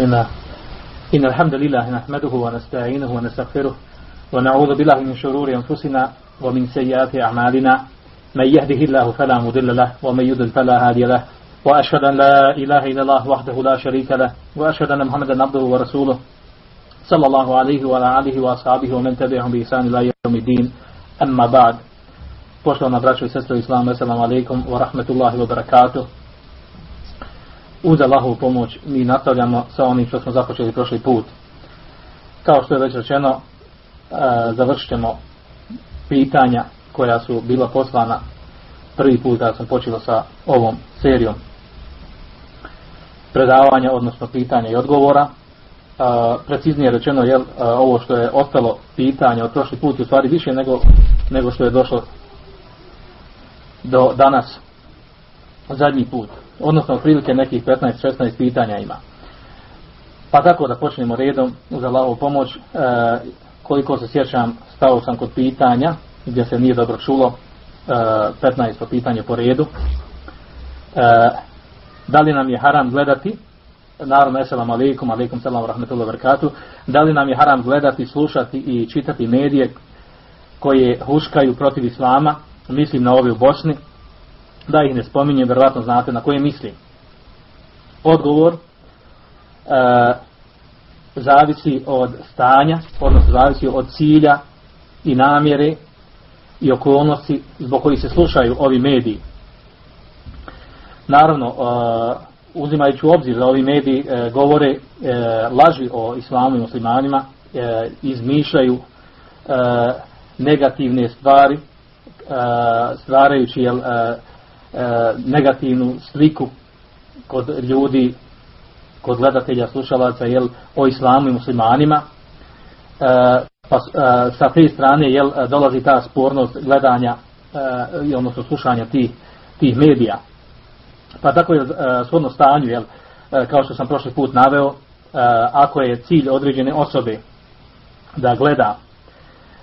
الله إن الحمد لله نحمده ونستعينه ونستغفره ونعوذ بالله من شرور أنفسنا ومن سيئات أعمالنا. من يهده الله فلا مضل له ومن يضلل فلا هادي له. وأشهد أن لا إله إلا الله وحده لا شريك له وأشهد أن محمدا عبده ورسوله. صلى الله عليه وعلى آله وأصحابه ومن تبعهم بإحسان إلى يوم الدين. أما بعد Poštovana braćo i sestre Islama, assalamu alaikum wa rahmetullahi wa barakatuh. Uz Allahovu pomoć mi nastavljamo sa onim što smo započeli prošli put. Kao što je već rečeno, e, završit ćemo pitanja koja su bila poslana prvi put kada sam počeo sa ovom serijom predavanja, odnosno pitanja i odgovora. E, preciznije rečeno, je ovo što je ostalo pitanja od prošli put u stvari više nego, nego što je došlo do danas zadnji put. Odnosno otprilike nekih 15-16 pitanja ima. Pa tako da počnemo redom uz Allahovu pomoć. E, koliko se sjećam, stao sam kod pitanja gdje se nije dobro čulo. E, 15 pitanje po redu. E, da li nam je haram gledati naravno assalamu alaikum, alaikum salam rahmetullahi wabarakatuh, da li nam je haram gledati, slušati i čitati medije koje huškaju protiv islama, mislim na ove u Bosni, da ih ne spominjem, vjerojatno znate na koje mislim. Odgovor e, zavisi od stanja, odnosno zavisi od cilja i namjere i okolnosti zbog kojih se slušaju ovi mediji. Naravno, e, uzimajući u obzir da ovi mediji e, govore e, laži o islamu i muslimanima, e, izmišljaju e, negativne stvari, e, stvarajući jel, negativnu sliku kod ljudi, kod gledatelja, slušalaca jel, o islamu i muslimanima. Pa sa te strane jel, dolazi ta spornost gledanja, odnosno slušanja tih, tih medija. Pa tako je shodno stanju, jel, kao što sam prošli put naveo, ako je cilj određene osobe da gleda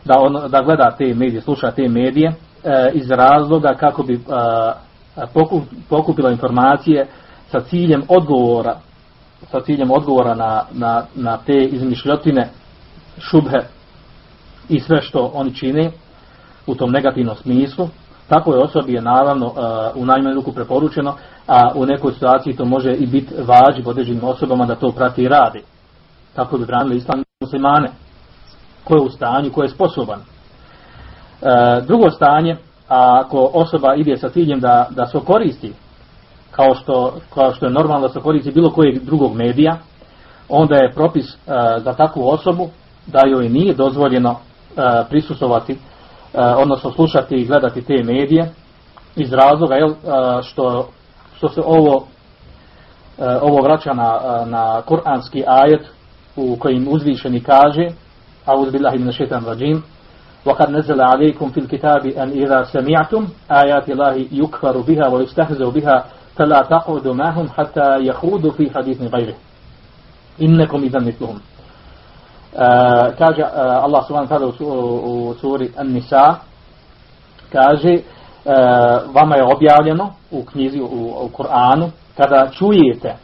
da, on, da gleda te medije, sluša te medije iz razloga kako bi pokupila informacije sa ciljem odgovora sa ciljem odgovora na, na, na te izmišljotine šubhe i sve što oni čine u tom negativnom smislu. Tako je osobi je naravno u najmanju ruku preporučeno a u nekoj situaciji to može i biti vađi određenim osobama da to prati i radi. Tako bi branili islam muslimane ko je u stanju, ko je sposoban. E, drugo stanje a ako osoba ide sa ciljem da, da se koristi, kao što, kao što je normalno da se koristi bilo kojeg drugog medija, onda je propis e, za takvu osobu da joj nije dozvoljeno e, prisustovati, e, odnosno slušati i gledati te medije iz razloga jel, e, što, što se ovo e, ovo vraća na, e, na kuranski ajet u kojim uzvišeni kaže Auz billahi min Rađim, وقد نزل عليكم في الكتاب أن إذا سمعتم آيات الله يكفر بها ويستهزئ بها فلا تقعدوا معهم حتى يخوضوا في حديث غيره. إنكم إذا مثلهم. آه، كاجة آه، الله سبحانه وتعالى سورة النساء. كاجة آه، وما يوبيعلنا وكنيزي وقرآن كذا čujete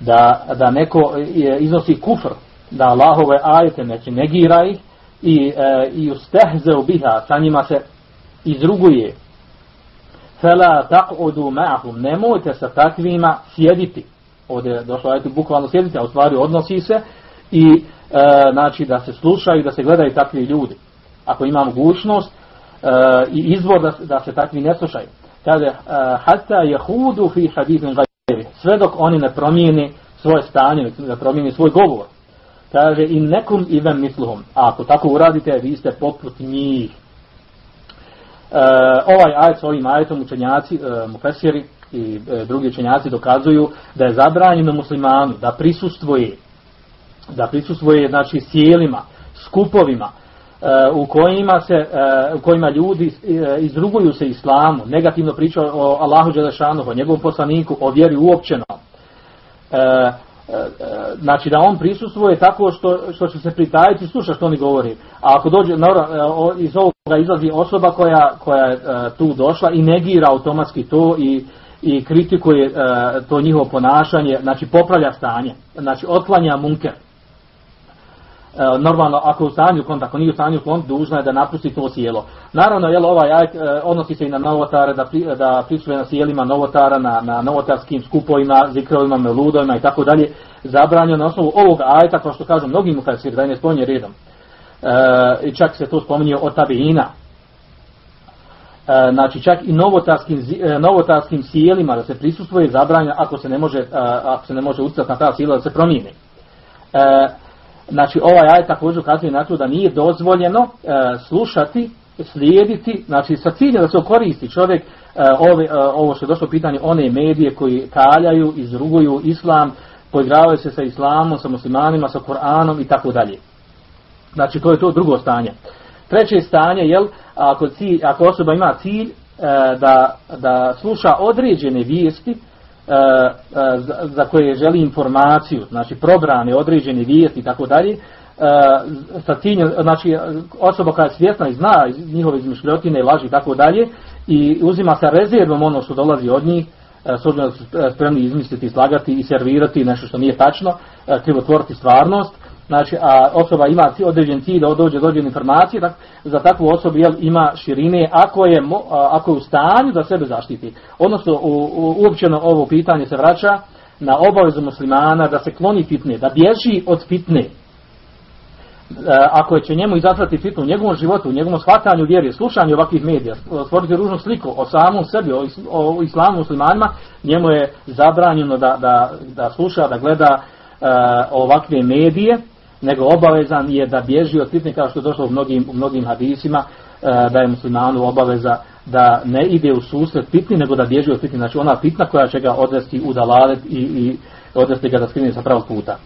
da, da neko iznosi kufr, da Allahove ajete, znači negira ih, i, e, i ustehze biha sa njima se izruguje. Fela taqudu ma'hum nemojte sa takvima sjediti. Ovdje je došlo ajte bukvalno sjediti a u stvari odnosi se i e, znači da se slušaju da se gledaju takvi ljudi. Ako ima mogućnost e, i izvor da, da se takvi ne slušaju. Kaže e, hatta yahudu fi hadithin sve dok oni ne promijeni svoje stanje ne promijeni svoj govor kaže in nekum idem misluhum. A ako tako uradite, vi ste poput njih. E, ovaj ajet s ovim ajetom učenjaci, e, mufesiri i e, drugi učenjaci dokazuju da je zabranjeno muslimanu da prisustvuje da prisustvuje znači sjelima, skupovima e, u kojima se e, u kojima ljudi e, izruguju se islamu, negativno pričaju o Allahu dželešanu, o njegovom poslaniku, o vjeri uopćeno. E, E, e, znači da on prisustvuje tako što, što će se pritajiti sluša što oni govori. A ako dođe, naravno, iz ovoga izlazi osoba koja, koja je tu došla i negira automatski to i, i kritikuje e, to njihovo ponašanje, znači popravlja stanje, znači otklanja munker. E, normalno ako u stanju klon, ako nije u stanju klon, dužna je da napusti to sjelo. Naravno, jel, ovaj ajet e, odnosi se i na novotare, da, pri, da prisuje na sjelima novotara, na, na novotarskim skupovima, zikrovima, meludovima i tako dalje, zabranjeno na osnovu ovog ajeta, kao što kažu mnogi mufasir, da ne spominje redom. E, I čak se to spominje od tabiina. E, znači čak i novotarskim, e, novotarskim sjelima da se prisustuje zabranjeno ako se ne može, e, ako se ne može utjecati na ta sila da se promijeni. E, Znači ovaj ajet također ukazuje na to da nije dozvoljeno e, slušati, slijediti, znači sa ciljem da se koristi čovjek e, ove, e, ovo što je došlo pitanje, one medije koji kaljaju, izruguju islam, poigravaju se sa islamom, sa muslimanima, sa Koranom i tako dalje. Znači to je to drugo stanje. Treće stanje, jel, ako, cilj, ako osoba ima cilj e, da, da sluša određene vijesti, za koje želi informaciju, znači probrane određene vijesti i tako dalje, e, sa ciljem, znači osoba koja je svjesna i zna njihove izmišljotine, laži i tako dalje i uzima sa rezervom ono što dolazi od njih, s obzirom da su spremni izmisliti, slagati i servirati nešto što nije tačno, krivotvoriti stvarnost, znači a osoba ima određen cilj da dođe do određene informacije, tak, za takvu osobu jel, ima širine ako je, ako je u stanju da sebe zaštiti. Odnosno, u, u, uopćeno ovo pitanje se vraća na obavezu muslimana da se kloni fitne, da bježi od fitne. E, ako će njemu izazvati fitnu u njegovom životu, u njegovom shvatanju vjeri, slušanju ovakvih medija, stvoriti ružnu sliku o samom sebi, o, o islamu muslimanima, njemu je zabranjeno da, da, da sluša, da gleda uh, ovakve medije, nego obavezan je da bježi od fitne kao što je došlo u mnogim, u mnogim hadisima e, da je muslimanu obaveza da ne ide u susret fitni nego da bježi od fitne. Znači ona fitna koja će ga odvesti u dalalet i, i odvesti ga da skrine sa pravog puta.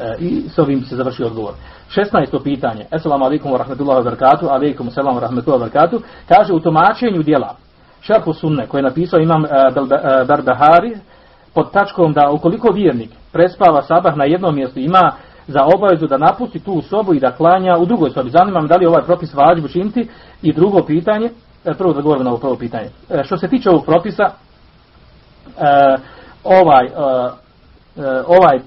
E, i s ovim se završi odgovor. 16. pitanje. Assalamu alaikum wa rahmatullahi wa barakatuh. Alaikum assalamu wa rahmatullahi wa barakatuh. Kaže u tumačenju dijela Šarpu sunne koje je napisao imam uh, Barbahari pod tačkom da ukoliko vjernik prespava sabah na jednom mjestu ima za obavezu da napusti tu sobu i da klanja u drugoj sobi. Zanima me da li ovaj propis vađi učiniti i drugo pitanje, e, prvo da govorim na ovo prvo pitanje. E, što se tiče ovog propisa, e, ovaj, ovaj,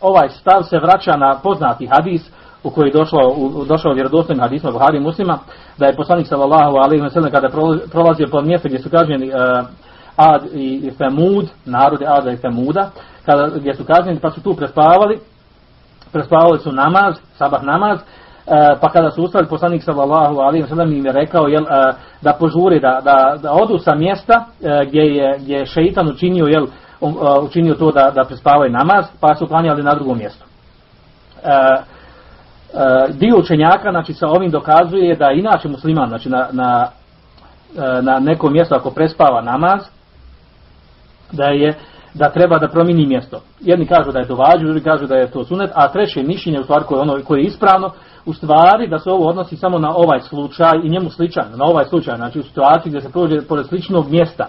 ovaj stav se vraća na poznati hadis u koji je došlo, u, došao vjerodostojnim hadisma Buhari muslima, da je poslanik sallallahu alaihi wa kada prolazio po mjesto gdje su kaženi Ad i Femud, narode Ada i Femuda, kada, gdje su kaženi pa su tu prespavali, prespavali su namaz, sabah namaz, e, pa kada su ustali poslanik sallallahu alejhi ve sellem im je rekao jel, e, da požuri da, da, da odu sa mjesta e, gdje je gdje je šejtan učinio jel um, učinio to da da prespavaju namaz, pa su klanjali na drugom mjestu. Dio učenjaka znači sa ovim dokazuje da inače musliman znači na, na, na nekom mjestu ako prespava namaz da je da treba da promini mjesto. Jedni kažu da je to vađu, drugi kažu da je to sunet, a treće mišljenje u stvari koje je, ono, koje je ispravno, u stvari da se ovo odnosi samo na ovaj slučaj i njemu sličan, na ovaj slučaj, znači u situaciji gdje se prođe pored sličnog mjesta,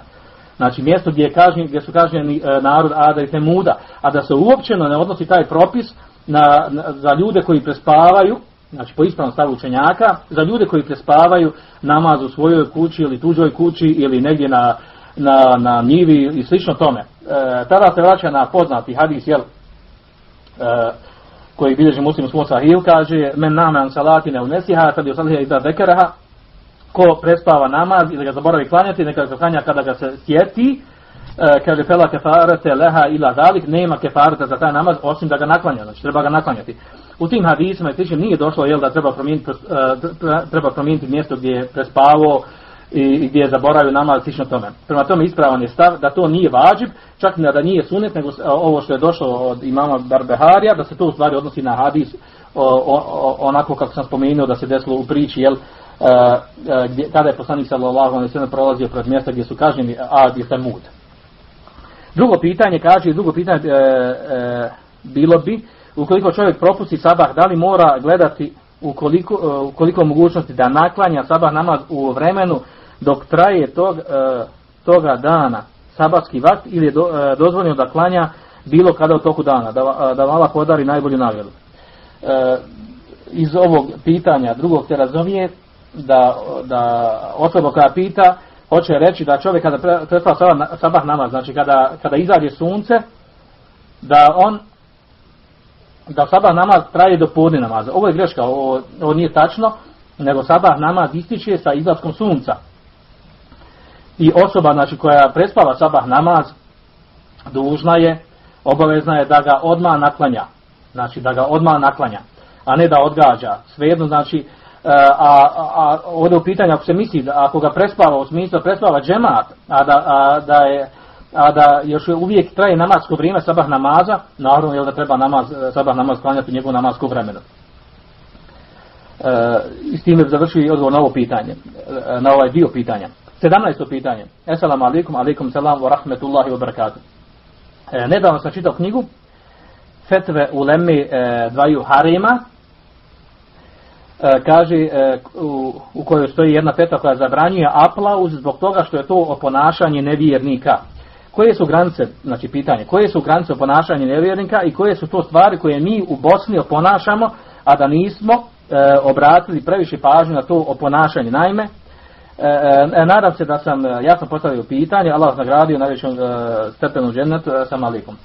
znači mjesto gdje, je kažnjen, gdje su kažnjeni e, narod Ada i Temuda, a da se uopćeno ne odnosi taj propis na, na, za ljude koji prespavaju, znači po ispravnom stavu učenjaka, za ljude koji prespavaju namaz u svojoj kući ili tuđoj kući ili negdje na, na, na njivi i slično tome. E, tada se vraća na poznati hadis, jel, e, koji bilježi muslim svom sahiju, kaže, men name an salatine u nesiha, tad je saliha i da dekeraha, ko prespava namaz ili ga zaboravi klanjati, neka ga klanja kada ga se sjeti, e, kaže, fela kefarete leha ila dalik, nema kefarete za taj namaz, osim da ga naklanja, znači treba ga naklanjati. U tim hadisima i sličnim nije došlo, jel, da treba promijeniti, uh, treba promijeniti mjesto gdje je prespavao, i gdje je zaboravio namaz slično tome. Prema tome ispravan je stav da to nije vađib, čak ne da nije sunet, nego ovo što je došlo od imama Barbeharija, da se to u stvari odnosi na hadis o, o, onako kako sam spomenuo da se desilo u priči, jel, Uh, uh, gdje, kada je poslanik sallallahu ve sellem prolazio pred mjesta gdje su kažnjeni Ad i Samud. Drugo pitanje kaže, drugo pitanje e, e, bilo bi ukoliko čovjek propusti sabah, da li mora gledati ukoliko, e, ukoliko mogućnosti da naklanja sabah namaz u vremenu dok traje tog, e, toga dana sabatski vakt ili je do, e, dozvoljeno da klanja bilo kada u toku dana, da, da vala podari najbolju nagradu. E, iz ovog pitanja drugog te razumije da, da osoba koja pita hoće reći da čovjek kada prespava sabah, sabah namaz, znači kada, kada izađe sunce, da on da sabah namaz traje do podne namaza. Ovo je greška, ovo, ovo nije tačno, nego sabah namaz ističe sa izlaskom sunca. I osoba znači, koja prespava sabah namaz, dužna je, obavezna je da ga odmah naklanja. Znači da ga odmah naklanja, a ne da odgađa. Svejedno znači, e, a, a, ovdje u pitanju ako se misli da ako ga prespava u smislu prespava džemat, a da, a, da je a da još uvijek traje namasko vrijeme sabah namaza, naravno je da treba namaz, sabah namaz klanjati u njegovu vremenu. E, I s time završio odgovor na ovo pitanje, e, na ovaj dio pitanja. 17. pitanje. Assalamu alaikum, alaikum salam wa rahmetullahi wa barakatuh. E, nedavno sam čitao knjigu Fetve u Lemi e, dvaju harema e, kaže e, u, u kojoj stoji jedna feta koja zabranjuje aplauz zbog toga što je to oponašanje nevjernika. Koje su granice, znači pitanje, koje su granice oponašanja nevjernika i koje su to stvari koje mi u Bosni oponašamo, a da nismo e, obratili previše pažnju na to oponašanje. Naime, E, e, nadam se da sam, e, ja sam postavio pitanje, Allah vas nagradio na većom e, stepenu džennetu e, sa malikom.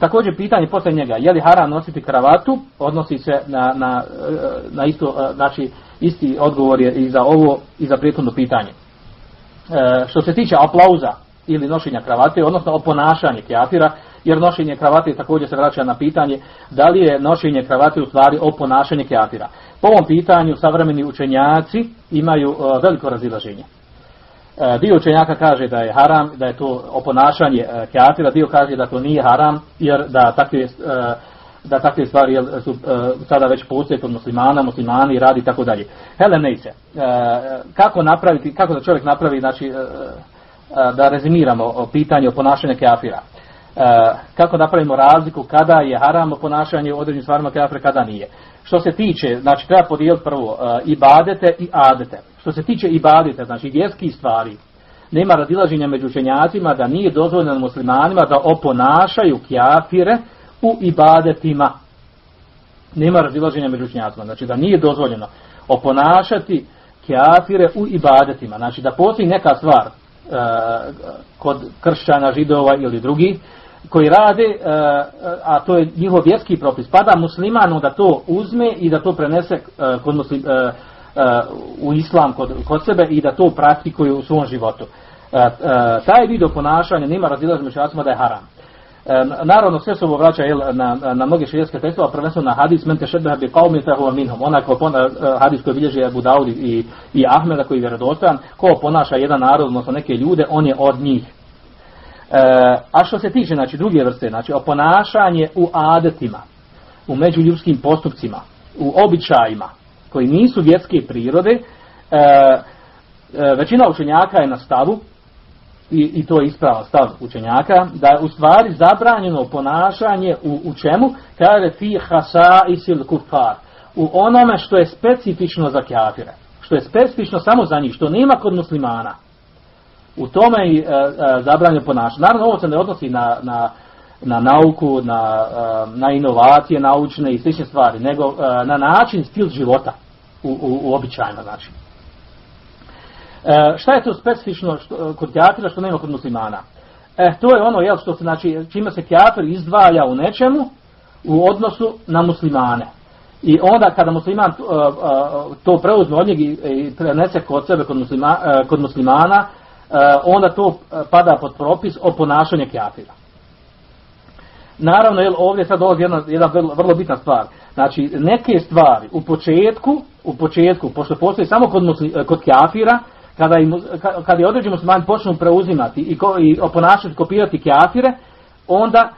Također pitanje posle njega, je li haram nositi kravatu, odnosi se na, na, e, na isto, e, znači isti odgovor je i za ovo i za prethodno pitanje. E, što se tiče aplauza ili nošenja kravate, odnosno oponašanje kjafira, jer nošenje kravate također se vraća na pitanje da li je nošenje kravate u stvari oponašanje kjafira. Po ovom pitanju savremeni učenjaci imaju uh, veliko razilaženje. Uh, dio učenjaka kaže da je haram, da je to oponašanje uh, kjafira, dio kaže da to nije haram, jer da takve, uh, da takve stvari su sada već postoje kod muslimana, muslimani radi i tako dalje. Hele, kako napraviti, kako da čovjek napravi, znači, da rezimiramo pitanje o ponašanju kafira. Uh, kako napravimo razliku kada je haram ponašanje u određenim stvarima kafira, kada nije. Što se tiče, znači treba podijeliti prvo uh, ibadete i adete. Što se tiče ibadete, znači vjerskih stvari, nema radilaženja među učenjacima da nije dozvoljeno muslimanima da oponašaju kjafire u ibadetima. Nema radilaženja među učenjacima, znači da nije dozvoljeno oponašati kjafire u ibadetima. Znači da postoji neka stvar uh, kod kršćana, židova ili drugih, koji rade, e, a to je njihov vjerski propis, pada muslimanu da to uzme i da to prenese e, kod muslim, e, u islam kod, kod sebe i da to praktikuje u svom životu. Taj video ponašanja nima razilaž među da je haram. Naravno, sve se ovo vraća jel, na, na mnoge širijske tekstove, a prvenstveno na hadis, mente šedbeha bi qavmi fehuva minhum. Onaj ko pona, hadis koji bilježi Abu Daudi i, i Ahmeda koji je vjerodostojan, ko ponaša jedan narod, odnosno neke ljude, on je od njih. E, a što se tiče znači, druge vrste, znači oponašanje u adetima, u međuljudskim postupcima, u običajima koji nisu vjetske prirode, e, e, većina učenjaka je na stavu, i, i to je ispravan stav učenjaka, da je u stvari zabranjeno ponašanje u, u čemu? Kaže fi hasa isil kufar. U onome što je specifično za kjafire. Što je specifično samo za njih, što nema kod muslimana u tome je e, zabranjeno ponašanje. Naravno, ovo se ne odnosi na, na, na nauku, na, e, na inovacije naučne i slične stvari, nego e, na način, stil života u, u, u znači. E, šta je to specifično što, kod teatra što nema kod muslimana? E, to je ono, jel, što se, znači, čime se teatr izdvaja u nečemu u odnosu na muslimane. I onda kada musliman uh, to preuzme od njeg i prenese kod sebe kod, muslima, kod muslimana, onda to eh, pada pod propis o ponašanju kafira. Naravno, jel, ovdje sad dolazi jedna, jedna vrlo, vrlo bitna stvar. Znači, neke stvari u početku, u početku, pošto postoji samo kod, eh, kod kafira, kada, im, kada je određeni muslimani počnu preuzimati i, ko, i oponašati, kopirati kafire, onda,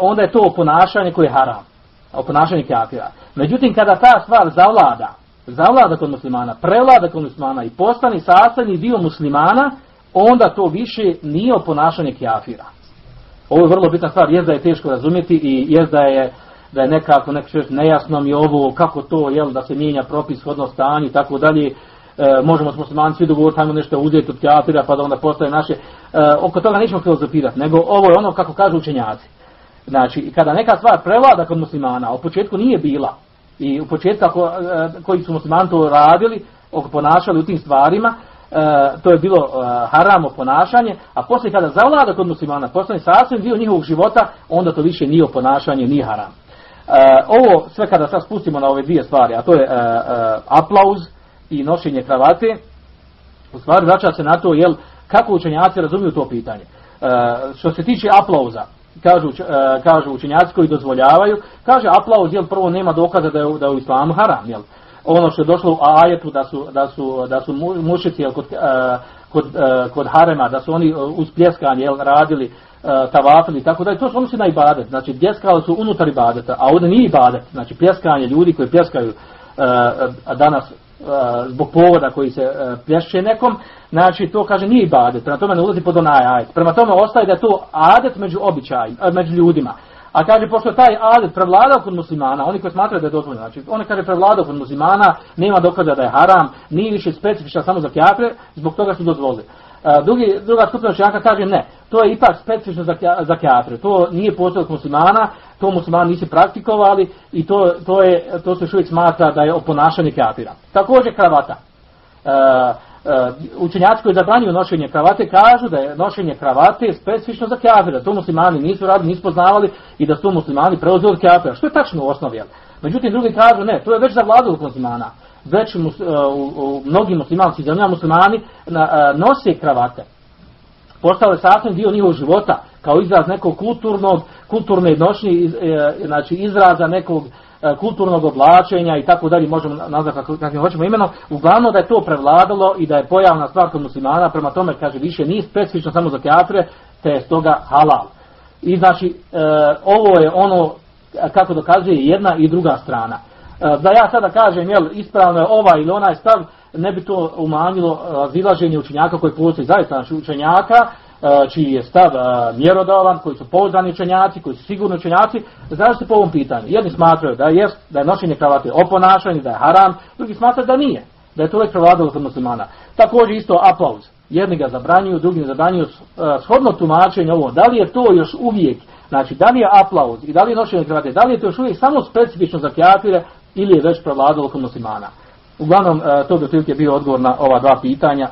onda je to ponašanje koje je haram. Oponašanje kafira. Međutim, kada ta stvar zavlada, zavlada kod muslimana, prevlada kod muslimana i postani sastavni dio muslimana, onda to više nije oponašanje kjafira. Ovo je vrlo bitna stvar, jest da je teško razumjeti i jest da je da je nekako nek nejasno mi ovo, kako to, jel, da se mijenja propis hodno stanje i tako dalje, e, možemo s muslimani svi dogovoriti, hajmo nešto uzeti od kjafira, pa da onda postaje naše, e, oko toga nećemo filozofirati, nego ovo je ono kako kažu učenjaci. Znači, kada neka stvar prevlada kod muslimana, u početku nije bila, i u početku ako, e, koji su muslimani to radili, ponašali u tim stvarima, e, to je bilo uh, haramo ponašanje, a poslije kada zavlada kod muslimana, postane sasvim dio njihovog života, onda to više nije ponašanje, ni haram. ovo sve kada sad spustimo na ove dvije stvari, a to je aplauz i nošenje kravate, u stvari vraća se na to jel, kako učenjaci razumiju to pitanje. što se tiče aplauza, kažu, kažu učenjaci koji dozvoljavaju, kaže aplauz, jel prvo nema dokaza da je, da je u islamu haram, jel? ono što je došlo u ajetu da su, da su, da su mušici kod, kod, kod harema, da su oni uz pljeskanje jel, radili tavafili i tako dalje, to su odnosi na ibadet, znači pljeskali su unutar ibadeta, a ovdje nije ibadet, znači pljeskanje ljudi koji pljeskaju danas zbog povoda koji se plješće nekom, znači to kaže nije ibadet, prema tome ne ulazi pod onaj ajet. Prema tome ostaje da je to adet među običajima, među ljudima. A kaže, pošto taj adet prevladao kod muslimana, oni koji smatraju da je dozvoljeno, znači on kaže prevladao kod muslimana, nema dokaza da je haram, nije više specifičan samo za kjafre, zbog toga su dozvolili. Drugi, druga skupina učenjaka kaže ne, to je ipak specifično za, za kjafre, to nije posao muslimana, to muslimani nisu praktikovali i to, to, je, to se uvijek smatra da je oponašanje kjafira. Također kravata. Uh, učenjaci koji zabranjuju nošenje kravate kažu da je nošenje kravate specifično za kafira. To muslimani nisu radili, nisu poznavali i da su muslimani preuzeli od kafira. Što je tačno u osnovi. Međutim, drugi kažu ne, to je već zavladalo muslimana. Već u, u, mnogim muslimanskim zemljama muslimani na, uh, nose kravate. Postao je sasvim dio njihovog života kao izraz nekog kulturnog, kulturne nošnje, iz, e, znači izraza nekog E, kulturnog oblačenja i tako dalje, možemo nazvati kako, kako hoćemo imeno, uglavnom da je to prevladalo i da je pojavna stvar kod muslimana, prema tome kaže više nije specifično samo za kafire, te je stoga halal. I znači, e, ovo je ono, kako dokazuje jedna i druga strana. E, da ja sada kažem, jel, ispravno je ovaj ili onaj stav, ne bi to umanjilo zilaženje učenjaka koji postoji zaista učenjaka, E, čiji je stav e, mjerodavan, koji su pouzdani učenjaci, koji su sigurni učenjaci, se po ovom pitanju. Jedni smatraju da je, da je nošenje kravate oponašanje, da je haram, drugi smatraju da nije, da je to uvijek prevladalo kod muslimana. Također isto aplauz. Jedni ga zabranjuju, drugi ga zabranjuju e, shodno tumačenje ovo. Da li je to još uvijek, znači da li je aplauz i da li je nošenje kravate, da li je to još uvijek samo specifično za kjafire ili je već prevladalo kod muslimana. Uglavnom, to bi otprilike bio odgovor na ova dva pitanja.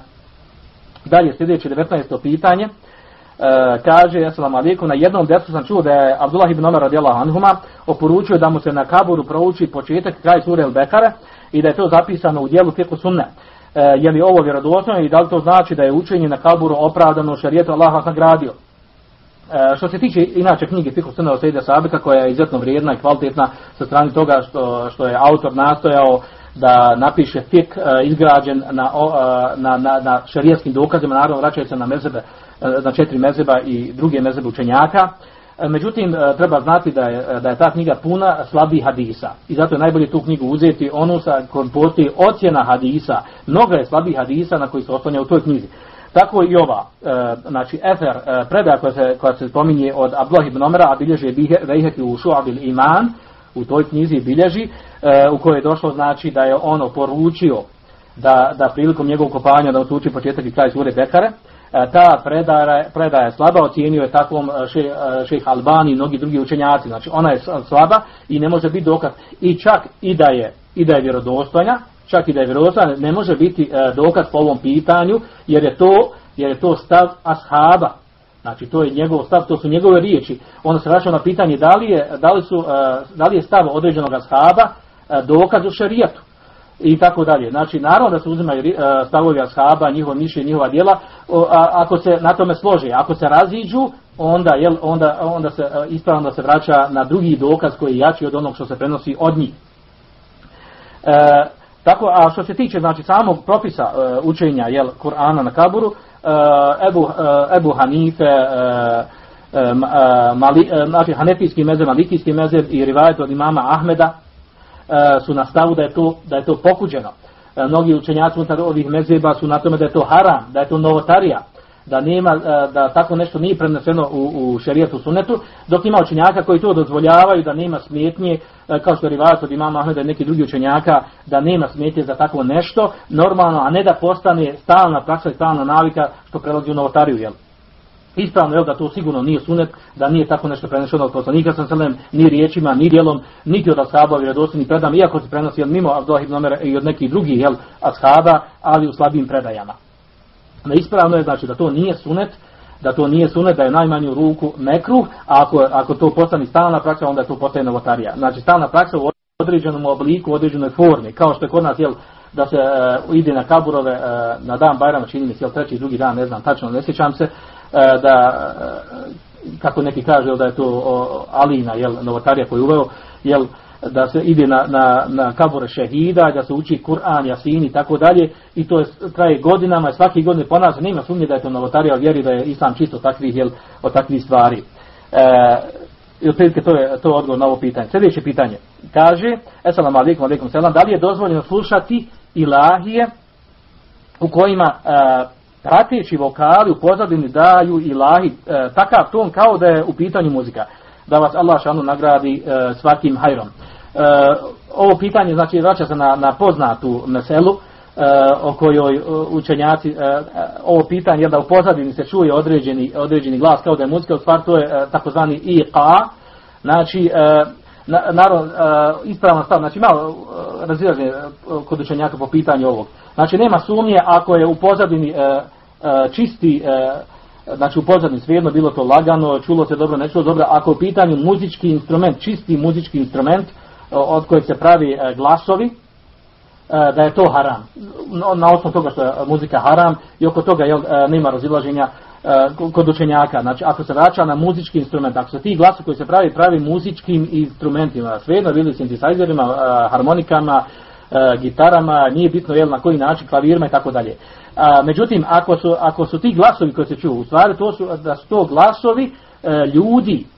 Dalje sljedeće 19. pitanje. E, kaže, assalamu alaikum, na jednom desu sam čuo da je Abdullah ibn Omar radijallahu anhuma oporučio da mu se na kaburu prouči početak kraj sure El Bekare i da je to zapisano u dijelu fiqh sunne. E, je li ovo vjerodostojno i da li to znači da je učenje na kaburu opravdano šarijetu Allah nagradio? E, što se tiče inače knjige Fiqh sunne od Sabika koja je izuzetno vrijedna i kvalitetna sa strane toga što, što je autor nastojao da napiše fik uh, izgrađen na, uh, na, na, na šarijetskim dokazima, naravno vraćaju se na mezebe, na četiri mezeba i druge mezebe učenjaka. Međutim, treba znati da je, da je ta knjiga puna slabih hadisa. I zato je najbolje tu knjigu uzeti onu sa kojom postoji ocjena hadisa. Mnogo je slabih hadisa na koji se oslanja u toj knjizi. Tako i ova, znači Efer, predaja koja se, koja se spominje od Abdullah ibn Omera, a bilježe Vejheki u Šuabil Iman, u toj knjizi bilježi, e, u kojoj je došlo znači da je ono poručio da, da prilikom njegovog kopanja da uči početak i kraj sure Bekare, e, ta predaja, predaja je slaba, ocijenio je takvom e, še, e, šejh Albani i mnogi drugi učenjaci, znači ona je slaba i ne može biti dokaz. I čak i da je, i da je vjerodostojna, čak i da je vjerodostojna, ne može biti dokaz po ovom pitanju, jer je to, jer je to stav ashaba, Znači to je njegov stav, to su njegove riječi. Onda se vraća na pitanje da li je, da li su, uh, da li je stav određenog ashaba uh, dokaz u šerijatu. I tako dalje. Znači, naravno da se uzimaju stavovi ashaba, njihova mišlje, njihova djela, ako se na tome složi. Ako se raziđu, onda, jel, onda, onda se ispravno da se vraća na drugi dokaz koji je jači od onog što se prenosi od njih. E, tako, a što se tiče znači, samog propisa uh, učenja jel, Kur'ana na kaburu, uh, Ebu, uh, Ebu Hanife, uh, uh, mali, uh, znači Hanefijski mezeb, Malikijski mezeb i rivajet od imama Ahmeda su na stavu da je to, da je to pokuđeno. Mnogi učenjaci unutar ovih mezeba su na tome da je to haram, da je to novotarija, da nema da tako nešto nije preneseno u, u šerijetu sunetu, dok ima učenjaka koji to dozvoljavaju da nema smetnje, kao što je rivajac od imama Ahmeda i neki drugi učenjaka, da nema smetnje za tako nešto, normalno, a ne da postane stalna praksa i stalna navika što prelazi u novotariju, jel? Ispravno je da to sigurno nije sunet, da nije tako nešto prenešeno od poslanika sa selem, ni riječima, ni djelom, niti od ashaba, vjerodostojnih predama, iako se prenosi jel, mimo Abdullah ibn Omer i od nekih drugih jel, ashaba, ali u slabim predajama. Neispravno je znači da to nije sunet, da to nije sunet, da je najmanju ruku mekruh, a ako, ako to postane stalna praksa, onda to postaje novotarija. Znači stalna praksa u određenom obliku, u određenoj formi, kao što je kod nas, jel, da se uh, ide na kaburove uh, na dan Bajrama, čini mi se, jel, treći, drugi dan, ne znam, tačno, ne sjećam se, uh, da, kako neki kaže, da je to Alina, jel, novotarija koju uveo, jel, da se ide na, na, na kabore šehida, da se uči Kur'an, Jasin i tako dalje i to je, traje godinama svaki godine ponavlja, nema sumnje da je to novotarija vjeri da je islam čisto takvih, jel, od takvih stvari. E, i otprilike to je to je odgovor na ovo pitanje. Sljedeće pitanje. Kaže, Assalamu alaikum, alaikum selam, da li je dozvoljeno slušati ilahije u kojima e, prateći vokali u pozadini daju ilahi e, takav ton kao da je u pitanju muzika. Da vas Allah šanu nagradi e, svakim hajrom. E, ovo pitanje znači vraća se na, na poznatu meselu e, o kojoj učenjaci e, ovo pitanje je da u pozadini se čuje određeni, određeni glas kao da je muzika, u stvari to je takozvani iqa, znači narod e, ispravan stav, znači malo razilaženje kod učenjaka po pitanju ovog. Znači nema sumnje ako je u pozadini čisti znači u pozadini svejedno bilo to lagano, čulo se dobro, ne čulo dobro, ako je u pitanju muzički instrument, čisti muzički instrument, od kojeg se pravi e, glasovi, e, da je to haram. Na osnovu toga što je muzika haram i oko toga jel, e, nema razilaženja kod učenjaka. Znači, ako se vraća na muzički instrument, ako se ti glasovi koji se pravi, pravi muzičkim instrumentima, svejedno bili sintetizerima, harmonikama, gitarama, nije bitno jel, na koji način, klavirima i tako dalje. Međutim, ako su, ako su ti glasovi koji se čuju, u stvari to su, da su to glasovi ljudi, E,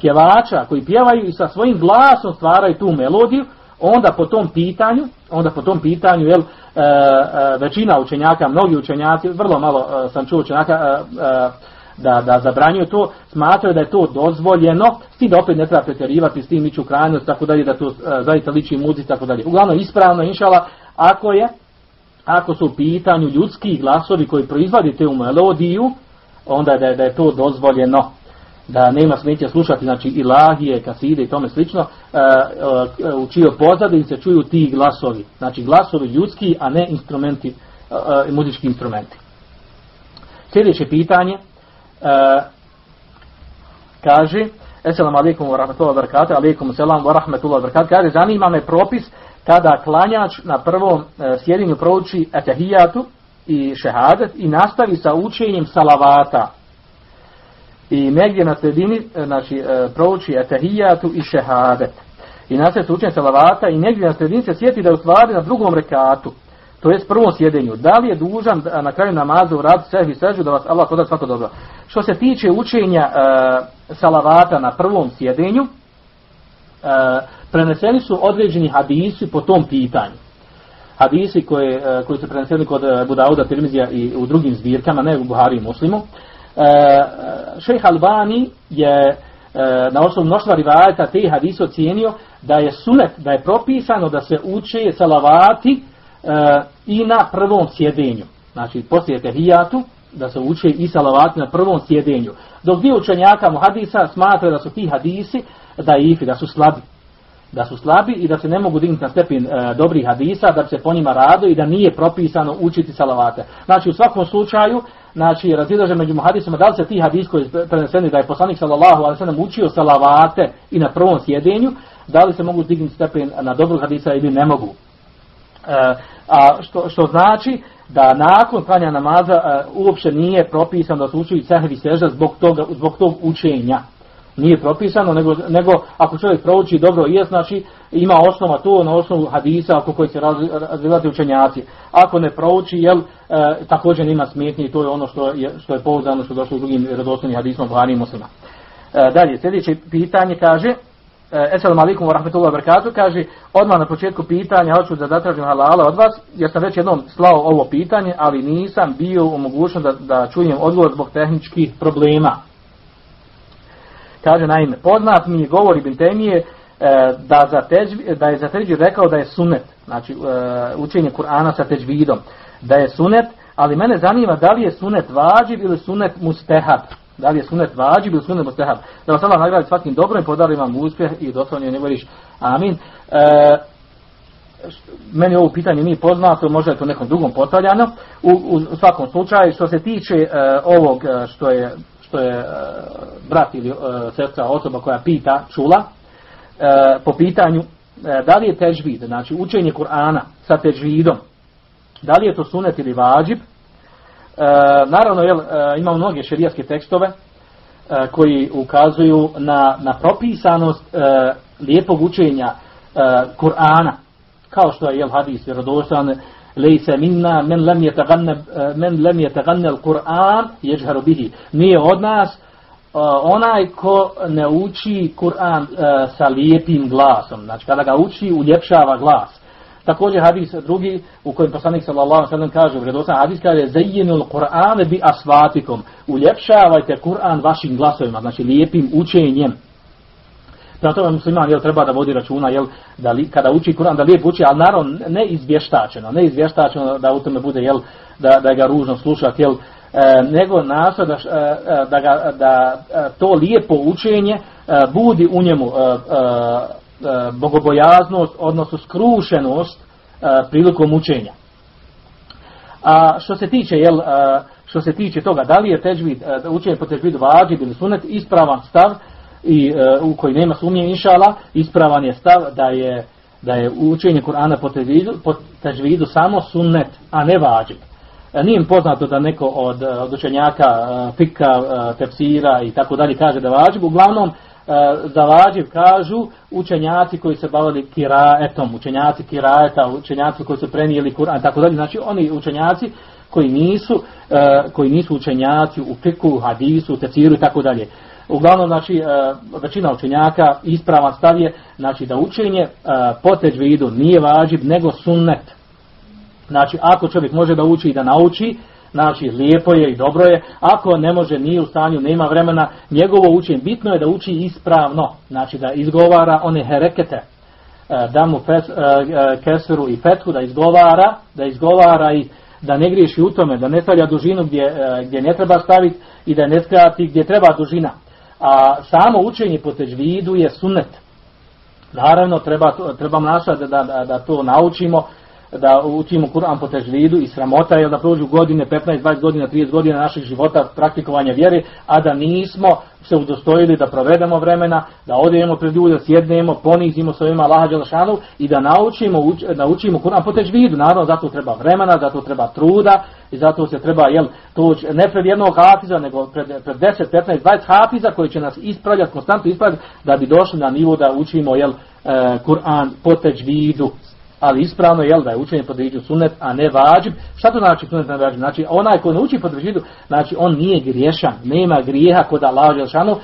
pjevača koji pjevaju i sa svojim glasom stvaraju tu melodiju, onda po tom pitanju, onda po tom pitanju, jel, e, e, većina učenjaka, mnogi učenjaci, vrlo malo e, sam čuo učenjaka, e, e, da, da zabranjuju to, smatraju da je to dozvoljeno, s tim da opet ne treba pretjerivati, s tim iću krajnost, tako dalje, da to e, zaista liči muzici, tako dalje. Uglavnom, ispravno, inšala, ako je, ako su u pitanju ljudski glasovi koji proizvodi te u melodiju, onda da je, da je to dozvoljeno da nema smetnja slušati znači ilahije, kaside i tome slično, uh, uh, u čijoj pozadini se čuju ti glasovi. Znači glasovi ljudski, a ne instrumenti, muzički instrumenti. Sljedeće pitanje kaže Assalamu alaikum wa rahmatullahi wa barakatuh, alaikum salam wa rahmatullahi wa barakatuh, kaže zanima me propis kada klanjač na prvom sjedinju prouči etahijatu i šehadet i nastavi sa učenjem salavata i negdje na sredini e, znači, e, prouči etahijatu i šehadet. I nastaje se učenje salavata i negdje na sredini se sjeti da je u stvari na drugom rekatu, to je prvom sjedenju. Da li je dužan na kraju namaza rad sehvi i sežu da vas Allah poda svako dobro. Što se tiče učenja e, salavata na prvom sjedenju, e, preneseni su određeni hadisi po tom pitanju. Hadisi koje, e, koji su preneseni kod Budauda, Tirmizija i u drugim zbirkama, ne u Buhari i Muslimu, E, šejh Albani je e, na osnovu mnoštva rivajata te hadise ocijenio da je sunet, da je propisano da se uče salavati e, i na prvom sjedenju. Znači, poslije tehijatu, da se uče i salavati na prvom sjedenju. Dok dio učenjaka mu hadisa smatra da su ti hadisi da ifi, da su slabi. Da su slabi i da se ne mogu dignuti na stepin e, dobrih hadisa, da se po njima rado i da nije propisano učiti salavate. Znači, u svakom slučaju, znači razilaže među hadisima da li se ti hadis koji preneseni da je poslanik sallallahu alejhi ve sellem učio salavate i na prvom sjedenju da li se mogu dignuti stepen na dobrog hadisa ili ne mogu? E, a što, što znači da nakon klanja namaza e, uopće nije propisano da se uči sehvi sežda zbog toga zbog tog učenja nije propisano, nego, nego ako čovjek prouči dobro i znači ima osnova to na osnovu hadisa oko koji se razvijati učenjaci. Ako ne prouči, jel, e, također nima smetnje i to je ono što je, što je pouzdano, što je došlo u drugim redoslovnim hadismom Buhari i. E, dalje, sljedeće pitanje kaže, wa rahmatullahi wa barakatuh, kaže, odmah na početku pitanja, hoću da zatražim halala od vas, jer sam već jednom slao ovo pitanje, ali nisam bio u da, da čujem odgovor zbog tehničkih problema. Kaže naime, poznat mi je govor Ibn Temije e, da, za teđvi, da je za teđvi rekao da je sunet, znači e, učenje Kur'ana sa teđvidom, da je sunet, ali mene zanima da li je sunet vađiv ili sunet mustehab. Da li je sunet vađiv ili sunet mustehab. Da vas Allah nagradi svakim dobrom i podari vam uspjeh i doslovno ne voliš. Amin. E, meni ovo pitanje nije poznato, možda je to nekom drugom postavljano. U, u, svakom slučaju, što se tiče uh, ovog što je, što je uh, brat ili uh, sestra osoba koja pita, čula, po pitanju da li je težvid, znači učenje Kur'ana sa težvidom, da li je to sunet ili vađib, naravno jel, imamo mnoge šerijaske tekstove koji ukazuju na, na propisanost lijepog učenja Kur'ana, kao što je jel hadis vjerodostan men lem je taganne men lem je taganne Kur'an ježharu bihi. Nije od nas onaj ko ne uči Kur'an sa lijepim glasom, znači kada ga uči uljepšava glas. Također hadis drugi u kojem poslanik sallallahu alejhi ve sellem kaže, vjerodostan hadis kaže zayyinul Kur'an bi asvatikum. Uljepšavajte Kur'an vašim glasovima, znači lijepim učenjem. Prema tome musliman jel, treba da vodi računa jel, da li, kada uči Kur'an da lijep uči, ali naravno ne izvještačeno, ne izvještačeno da u tome bude jel, da, da ga ružno slušati, jel, e, nego nasa da, e, e, da, ga, da e, to lijepo učenje budi u njemu bogobojaznost, odnosno skrušenost prilikom učenja. A što se tiče jel, što se tiče toga da li je težvid, učenje po težvidu vađib ili sunet, ispravan stav i u koji nema sumnje inšala, ispravan je stav da je da je učenje Kur'ana po težvidu, po težvidu samo sunnet, a ne vađib. E, nije im poznato da neko od, e, od učenjaka e, fika, tefsira i tako dalje kaže da vađib. Uglavnom, za vađib kažu učenjaci koji se bavili kiraetom, učenjaci kiraeta, učenjaci koji su prenijeli Kur'an, tako dalje. Znači, oni učenjaci koji nisu, koji nisu učenjaci u fiku, hadisu, tefsiru i tako dalje. Uglavnom, znači, većina učenjaka ispravan stav je znači, da učenje po teđvidu nije vađib, nego sunnet. Znači, ako čovjek može da uči i da nauči, znači, lijepo je i dobro je. Ako ne može, nije u stanju, nema vremena, njegovo učenje, bitno je da uči ispravno. Znači, da izgovara one herekete, e, da mu e, e, keseru i fethu, da izgovara, da izgovara i da ne griješi u tome, da ne stavlja dužinu gdje, gdje ne treba staviti i da ne skrati gdje treba dužina. A samo učenje po težvidu je sunnet. Naravno, treba, treba našati da, da, da to naučimo, da učimo Kur'an po težvidu i sramota je da prođu godine, 15, 20 godina, 30 godina naših života praktikovanja vjere, a da nismo se udostojili da provedemo vremena, da odijemo pred ljude, sjednemo, ponizimo s ovima Allaha Đelešanu i da naučimo, uč, da učimo Kur'an po težvidu. Naravno, zato treba vremena, zato treba truda i zato se treba, jel, to ne pred jednog hafiza, nego pred, pred 10, 15, 20 hafiza koji će nas ispravljati, konstantno ispravljati, da bi došli na nivo da učimo, jel, e, Kur'an po težvidu ali ispravno je da je učenje pod viđu sunnet, a ne vađib. Šta to znači sunnet ne vađib? Znači onaj ko ne uči viđu, znači on nije griješan, nema grijeha kod Allah Želšanu. Uh,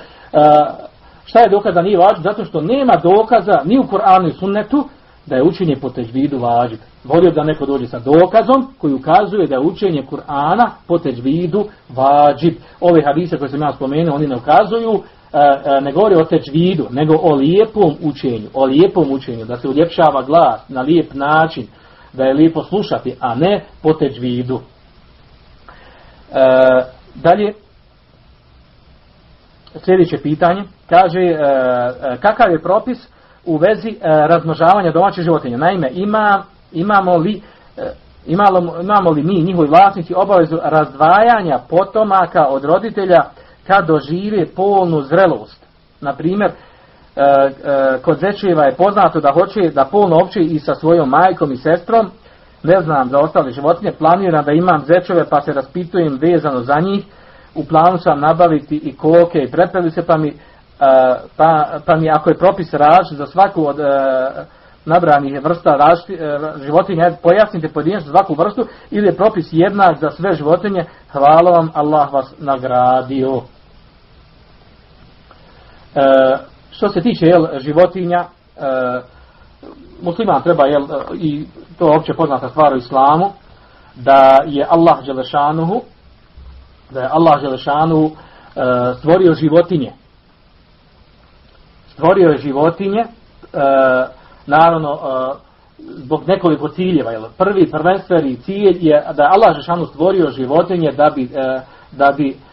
šta je dokaz da nije vađib? Zato što nema dokaza ni u Koranu i sunnetu da je učenje po težvidu vađib. Volio da neko dođe sa dokazom koji ukazuje da je učenje Kur'ana po težvidu vađib. Ove hadise koje sam ja spomenuo, oni ne ukazuju ne govori o tečvidu, nego o lijepom učenju, o lijepom učenju, da se uljepšava glas na lijep način, da je lijepo slušati, a ne po tečvidu. E, dalje, sljedeće pitanje, kaže e, kakav je propis u vezi e, razmnožavanja domaćih životinja. Naime, ima, imamo li e, imamo, imamo li mi, njihovi vlasnici, obavezu razdvajanja potomaka od roditelja kad dožive polnu zrelost. Na primjer, e, e, kod zečeva je poznato da hoće da polno opće i sa svojom majkom i sestrom, ne znam za ostale životinje, planiram da imam zečeve pa se raspitujem vezano za njih, u planu sam nabaviti i koke i prepelice pa mi, e, pa, pa mi ako je propis raž za svaku od nabranih vrsta životinja, pojasnite pojedinačno svaku vrstu ili je propis jednak za sve životinje, hvala vam, Allah vas nagradio. E, što se tiče jel, životinja, e, musliman treba, jel, i to je opće poznata stvar u islamu, da je Allah Đelešanuhu, da je Allah Đelešanuhu e, stvorio životinje. Stvorio je životinje, e, naravno, e, zbog nekoliko ciljeva. Jel? Prvi, prvenstveni cilj je da je Allah Đelešanuhu stvorio životinje da bi, e, da bi E,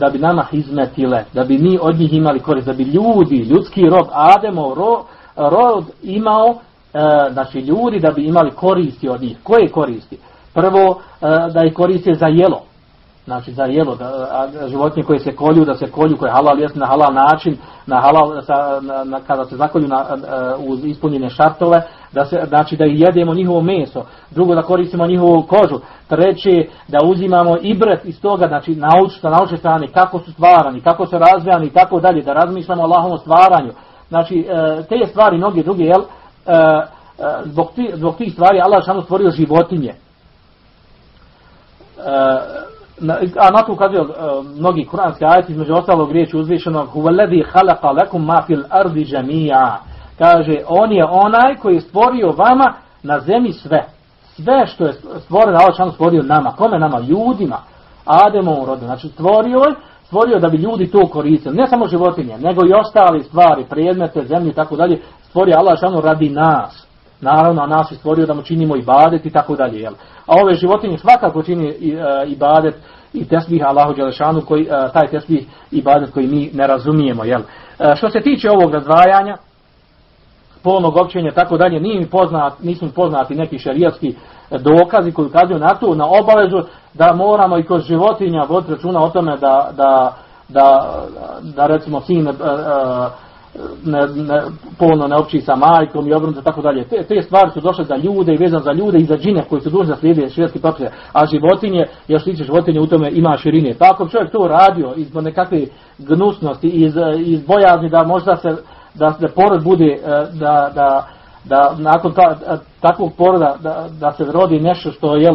da bi nama izmetile, da bi mi od njih imali korist, da bi ljudi, ljudski rob, Ademov ro, rod imao e, znači ljudi da bi imali koristi od njih. Koje koristi? Prvo, da ih koriste za jelo znači za jelo, da, životinje koje se kolju, da se kolju, koje halal jest na halal način, na halal, sa, na, na, kada se zakolju na, uz ispunjene šartove, da se, znači da jedemo njihovo meso, drugo da koristimo njihovu kožu, treće da uzimamo ibret iz toga, znači nauč, sa naučne strane, kako su stvarani, kako su razvijani i tako dalje, da razmišljamo o Allahovom stvaranju. Znači, e, te stvari, mnogi drugi, jel, e, e, zbog, ti, zbog tih stvari Allah šanu stvorio životinje a na to ukazuje uh, mnogi kuranski ajeti, između ostalog riječi uzvišenog huvaledi halaka lekum ma fil ardi jamia. Kaže on je onaj koji je stvorio vama na zemlji sve. Sve što je stvoreno Allah šanu stvorio nama. Kome? Nama ljudima. Ademovom rodu. Znači stvorio je stvorio da bi ljudi to koristili. Ne samo životinje nego i ostali stvari predmete zemlje i tako dalje stvorio Allah radi nas Naravno, a nas je stvorio da mu činimo i badet i tako dalje. Jel? A ove životinje svakako čini i, e, i badet i tesbih Allahu Đelešanu, koji, e, taj tesbih i badet koji mi ne razumijemo. Jel? E, što se tiče ovog razdvajanja, polnog općenja, tako dalje, nije mi poznat, nisu mi poznati neki šarijatski dokazi koji ukazuju na to, na obavezu da moramo i kroz životinja voditi računa o tome da, da, da, da recimo sin ne, ne, polno ne opći sa majkom i obrnuto tako dalje. Te, te stvari su došle za ljude i vezan za ljude i za džine koji su dužni da slijede širijski papir. A životinje, još tiče životinje u tome ima širine. Pa čovjek to radio izbog nekakve gnusnosti, iz, iz bojazni da možda se, da, da porod bude, e, da, da, da nakon ta, e, takvog poroda da, da se rodi nešto što je e,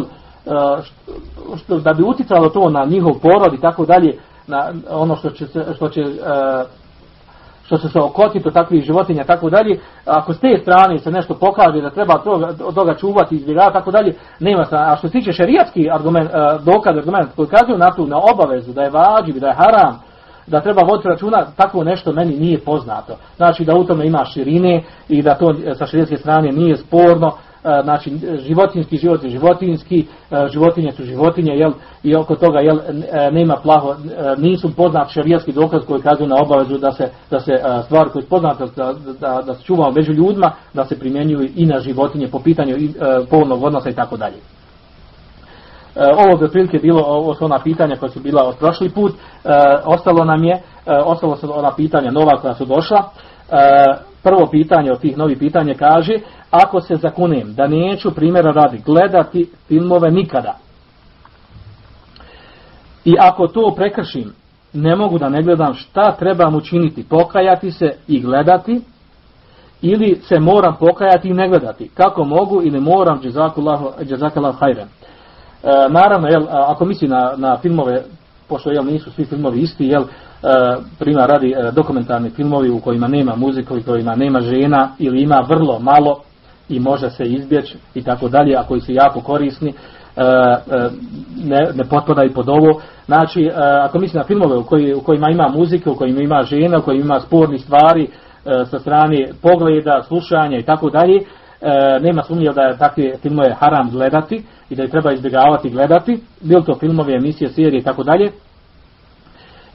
što, da bi uticalo to na njihov porod i tako dalje na ono što će, što će što se se okotiti od takvih životinja tako dalje, ako s te strane se nešto pokaže da treba od toga čuvati, izbjegavati tako dalje, nema se. A što se tiče šerijatski argument, e, dokaz, argument koji kazuju na tu, na obavezu, da je vađiv, da je haram, da treba voditi računa, tako nešto meni nije poznato. Znači da u tome ima širine i da to sa širijatske strane nije sporno, znači životinski život je životinski, životinje su životinje, jel, i oko toga jel, nema plaho, nisu poznat šerijatski dokaz koji kazuju na obavezu da se, da se stvari koje poznate da, da, da se čuvamo među ljudima, da se primjenjuju i na životinje po pitanju polovnog odnosa i tako dalje. Ovo bi otprilike bilo, ovo su ona pitanja koja su bila od prošli put, ostalo nam je, ostalo su ona pitanja nova koja su došla, prvo pitanje od tih novih pitanja kaže ako se zakunem da neću primjera radi gledati filmove nikada. I ako to prekršim ne mogu da ne gledam šta trebam učiniti pokajati se i gledati ili se moram pokajati i ne gledati kako mogu ili moram džazakallahu hajren e, naravno jel, ako misli na, na filmove pošto jel, nisu svi filmovi isti jel, E, prima radi e, dokumentarni filmovi u kojima nema muzike, u kojima nema žena ili ima vrlo malo i može se izbjeći i tako dalje, a koji su jako korisni, e, ne, ne potpadaju pod ovo. Znači, ako mislim na filmove u, koji, kojima ima muzike, u kojima ima žena, u kojima ima sporni stvari sa strane pogleda, slušanja i tako dalje, nema sumnje da je takve filmove haram gledati i da je treba izbjegavati gledati, bilo to filmove, emisije, serije i tako dalje,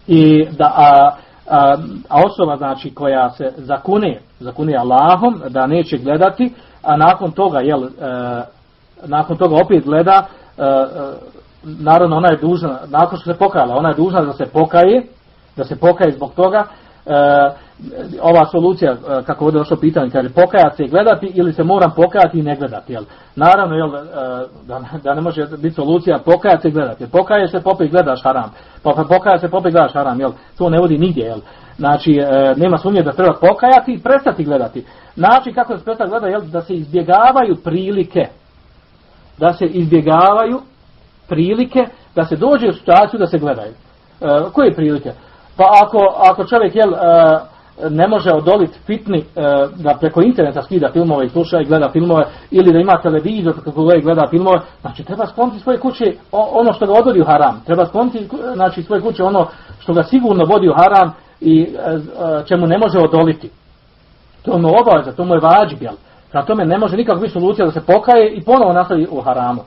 i da a, a, a osoba znači koja se zakune zakune Allahom da neće gledati a nakon toga jel e, nakon toga opet gleda e, e, naravno ona je dužna nakon što se pokajala ona je dužna da se pokaje da se pokaje zbog toga e, ova solucija, e, kako ovdje došlo pitanje, kaže pokajati se i gledati ili se moram pokajati i ne gledati. Jel? Naravno, jel, e, da, da ne može biti solucija pokajati se i gledati. Pokaje se popet gledaš haram. Pa, pa pokaja se popet gledaš haram. Jel? To ne vodi nigdje. Jel? Znači, nema sumnje da treba pokajati i prestati gledati. Znači, kako se prestati gledati, jel? da se izbjegavaju prilike. Da se izbjegavaju prilike da se dođe u situaciju da se gledaju. koje prilike? Pa ako, ako čovjek jel, ne može odoliti fitni da preko interneta skida filmove i sluša i gleda filmove ili da ima televizor kako gleda, gleda filmove, znači treba skloniti svoje kuće ono što ga odvodi u haram. Treba skloniti znači, svoje kuće ono što ga sigurno vodi u haram i čemu ne može odoliti. To mu obaveza, to mu je vađib, jel? Prema tome ne može biti solucija da se pokaje i ponovo nastavi u haramu.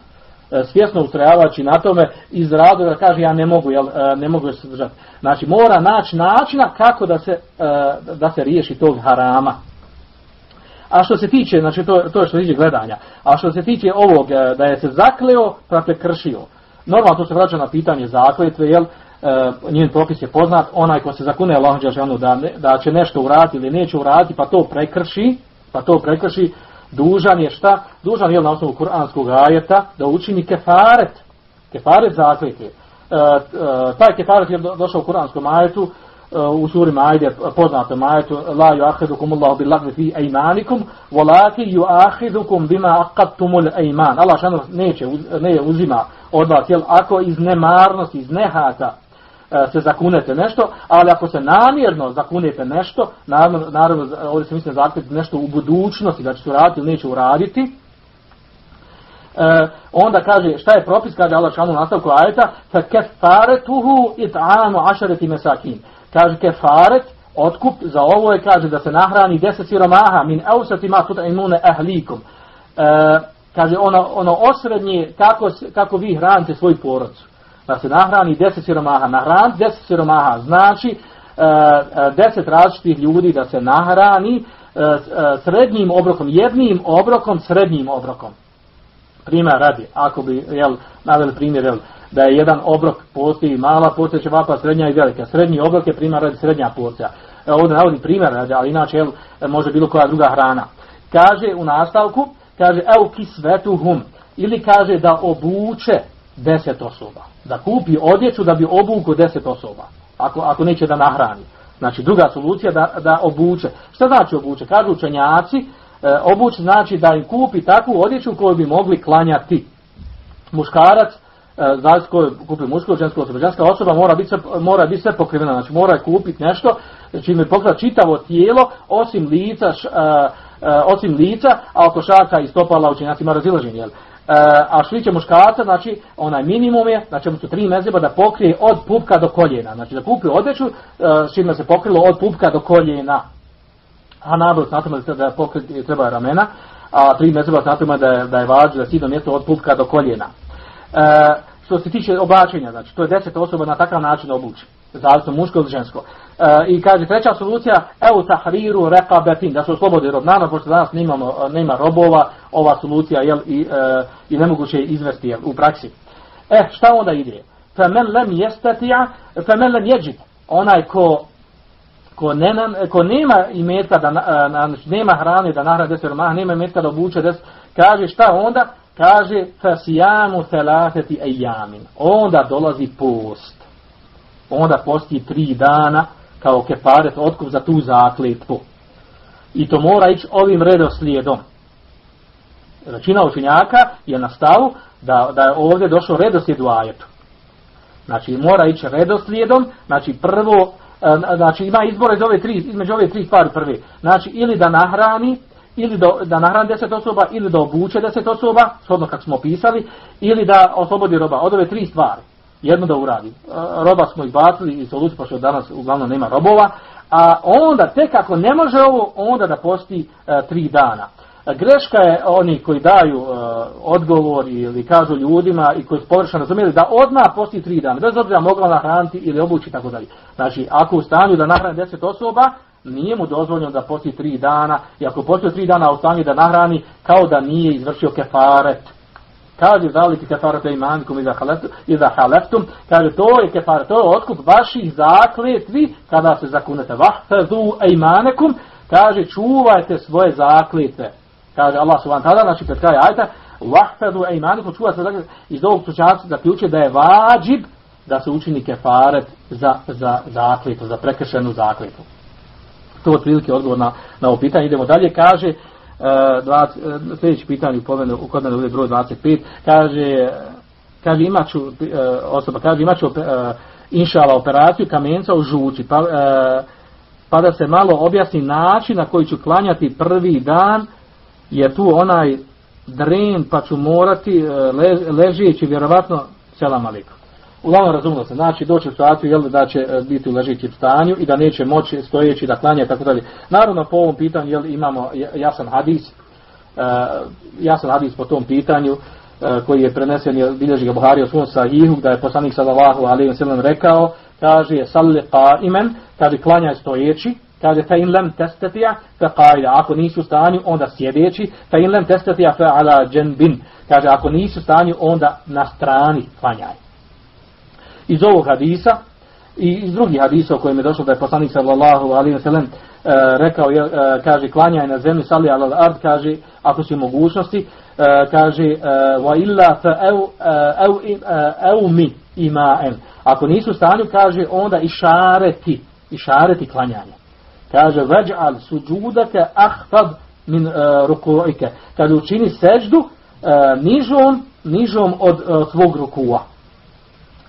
E, svjesno ustrajavajući na tome iz razloga da kaže ja ne mogu jel, e, ne mogu se držati. Znači mora naći načina kako da se, e, da se riješi tog harama. A što se tiče, znači to, to što tiče gledanja, a što se tiče ovog da je se zakleo, pa kršio. Normalno to se vraća na pitanje zakletve, jel, njen propis je poznat, onaj ko se zakune Allah da, da će nešto uraditi ili neće uraditi, pa to prekrši, pa to prekrši, dužan je šta? Dužan je na osnovu kuranskog ajeta da učini kefaret, kefaret zakletve. E, e, taj kefaret je došao u kuranskom ajetu, e, u suri Majde, poznatom ajetu, la yuahidukum Allahu bil lagvi fi aymanikum, walaki yuahidukum bima aqadtumul ayman. Allah šano neće, ne uzima od vas, jel, ako iz nemarnosti, iz nehata se zakunete nešto, ali ako se namjerno zakunete nešto, naravno, naravno ovdje se misli zakljeti nešto u budućnosti, da će se uraditi ili neće uraditi, E, onda kaže šta je propis, kaže Allah šanu nastavku ajeta, fa kefaretuhu it'amu ašareti mesakin. Kaže kefaret, otkup za ovo je, kaže da se nahrani deset siromaha min eusati ma imune ahlikum. E, kaže ono, ono osrednje kako, kako vi hranite svoj porodcu. Da se nahrani deset siromaha. Nahraniti deset siromaha znači e, e, deset različitih ljudi da se nahrani e, srednjim obrokom, jednim obrokom, srednjim obrokom primjer radi, ako bi jel, naveli primjer jel, da je jedan obrok postoji mala porcija ćevapa, srednja i velika. Srednji obrok je primjer radi srednja porcija. Ovdje navodi primjer radi, ali inače jel, može bilo koja druga hrana. Kaže u nastavku, kaže evo kisvetuhum, ili kaže da obuče deset osoba. Da kupi odjeću da bi obuku deset osoba. Ako, ako neće da nahrani. Znači druga solucija da, da obuče. Šta znači obuče? Kažu učenjaci, E, znači da im kupi takvu odjeću koju bi mogli klanjati. Muškarac, e, znači koju kupi muško, žensko osoba, ženska osoba mora biti, mora biti sve pokrivena, znači mora kupiti nešto čime pokrije čitavo tijelo, osim lica, š, e, osim lica, a oko šaka i stopala učenjaci ima razilaženje. Jel? A što tiče muškarca, znači onaj minimum je, znači mu su tri mezeba da pokrije od pupka do koljena. Znači da kupi odjeću s čime se pokrilo od pupka do koljena a nabrot na tome da pokrit treba ramena, a tri mezeba tome da je, da je vađu da sidno mjesto od pupka do koljena. E, što se tiče oblačenja, znači to je deset osoba na takav način obuči, zavisno muško ili žensko. E, I kaže treća solucija, evo tahriru rekabetin, da se oslobodi rob. Naravno, pošto danas nemamo, nema robova, ova solucija jel, i, e, i nemoguće je izvesti jel, u praksi. E, šta onda ide? Femen lem jestatija, femen lem jeđit. Onaj ko ko, ne, ko nema imetka da na, znači nema hrane da nahrani deset siromaha, nema imetka da obuče deset, kaže šta onda? Kaže fasijamu telateti ejamin. Onda dolazi post. Onda posti tri dana kao kefaret otkup za tu zakletvu. I to mora ići ovim redoslijedom. Većina učenjaka je na stavu da, da je ovdje došao redoslijed u ajetu. Znači mora ići redoslijedom, znači prvo znači ima izbora iz ove tri, između ove tri stvari prve. Znači ili da nahrani, ili da, da nahrani deset osoba, ili da obuče deset osoba, shodno kako smo opisali, ili da oslobodi roba. Od ove tri stvari. Jedno da uradi. Roba smo izbacili i soluciju, pošto danas uglavnom nema robova. A onda, tek ako ne može ovo, onda da posti e, tri dana. Greška je oni koji daju odgovor ili kažu ljudima i koji su površno razumijeli da odmah posti tri dana, bez obzira mogla nahraniti ili obući tako dalje. Znači, ako u stanju da nahrani deset osoba, nije mu dozvoljeno da posti tri dana i ako posti tri dana u stanju da nahrani, kao da nije izvršio kefaret. Kaže zaliti kefaret imanikum iza haleftum, iza haleftum, kaže to je kefaret, to je otkup vaših zakletvi kada se zakunete. Vahfezu imanekum, kaže čuvajte svoje zakletve kaže Allah subhanahu ta'ala, znači pred kraj ajta, wahfadu ejmaniku, čuva se dakle, iz ovog slučajca zaključuje da je vađib da se učini kefaret za, za zakletu, za prekršenu zakletu. To je otprilike odgovor na, na ovo pitanje. Idemo dalje, kaže, 20, uh, sljedeći pitanje u kod mene broj 25, kaže, kaže imaću, uh, osoba kaže imaću uh, inšala operaciju kamenca u žuči, pa, pa da se malo objasni način na koji ću klanjati prvi dan je tu onaj dren pa ću morati e, lež, ležeći vjerovatno selam alikum. Uglavnom razumno se, znači doći u situaciju jel, da će e, biti u ležećim stanju i da neće moći stojeći da klanja i tako dalje. Naravno po ovom pitanju jel, imamo jasan hadis, uh, jasan hadis po tom pitanju uh, koji je prenesen je bilježi ga Buhari u svom sahihu da je poslanik sallallahu alejhi ve sellem rekao kaže salli qa'iman kaže klanja stojeći kaže fa in lem testatija fa qaida ako nisu u stanju onda sjedeći. Fa in lem testatija fa ala dženbin kaže ako nisu u stanju onda na strani klanjaj iz ovog hadisa i iz drugih hadisa u kojim je došlo da je poslanik sallallahu alaihi wa sallam e, rekao, je, e, kaže, klanjaj na zemlji, sali al ard, kaže, ako su mogućnosti, e, kaže, wa illa fa ev, ev mi ima en. Ako nisu u stanju, kaže, onda i šareti, i šareti klanjanje. Kaže, veđ'al suđudake ahfad min rukuike. Kaže, učini seždu nižom, nižom od svog rukua.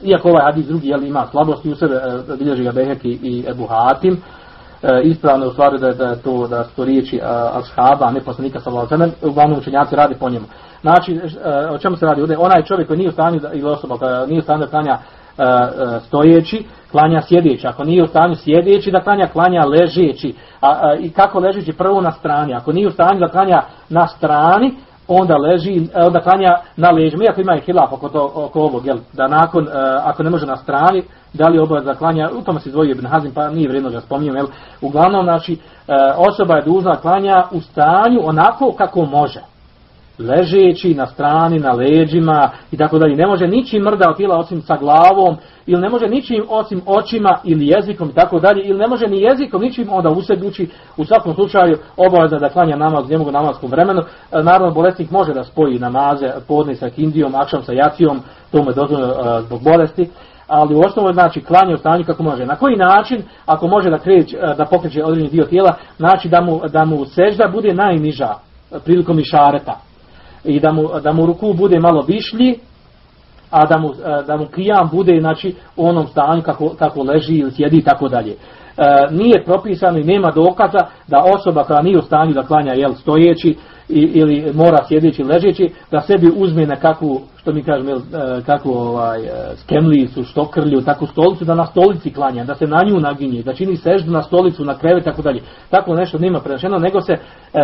Iako ovaj hadis drugi jel, ima slabosti u sebe, uh, bilježi ga Beheki i Ebu Hatim, uh, ispravno je u stvari da, je, da to, da su to riječi uh, ashaba, a ne poslanika sallallahu alejhi uglavnom učenjaci radi po njemu. Znači, uh, o čemu se radi ovdje? Onaj čovjek koji nije u stanju, da, ili osoba koja nije u stanju da klanja uh, stojeći, klanja sjedeći. Ako nije u stanju sjedeći, da klanja, klanja ležeći. A, a, I kako ležeći? Prvo na strani. Ako nije u stanju da klanja na strani, onda leži, onda klanja na ležima. Iako ima i hilaf oko, to, oko ovog, jel, da nakon, uh, ako ne može na strani, da li obavez da klanja, u tome se izdvojio Ibn Hazim, pa nije vrijedno da spominjem, jel, uglavnom, znači, uh, osoba je dužna klanja u stanju onako kako može ležeći na strani, na leđima i tako dalje. Ne može ničim mrda tijela osim sa glavom ili ne može ničim osim očima ili jezikom i tako dalje ili ne može ni jezikom ničim onda u sebi uči u svakom slučaju obavezno da klanja namaz njemu namaskom vremenu. E, naravno bolesnik može da spoji namaze podne sa kindijom, akšam sa jacijom, to mu je dozvoljeno uh, zbog bolesti ali u osnovu znači klanje u stanju kako može. Na koji način, ako može da kreć, e, da pokreće određeni dio tijela, znači da mu, da mu sežda bude najniža prilikom išareta i da mu, da mu ruku bude malo višlji, a da mu, e, da mu kijam bude znači, u onom stanju kako, kako leži ili sjedi i tako dalje. E, nije propisano i nema dokaza da osoba koja nije u stanju da klanja jel, stojeći ili mora sjedeći ležeći, da sebi uzme na kakvu, što mi kažemo, jel, e, kakvu ovaj, e, skemlicu, štokrlju, takvu stolicu, da na stolici klanja, da se na nju naginje, da čini seždu na stolicu, na krevet, tako dalje. Tako nešto nema prenašeno, nego se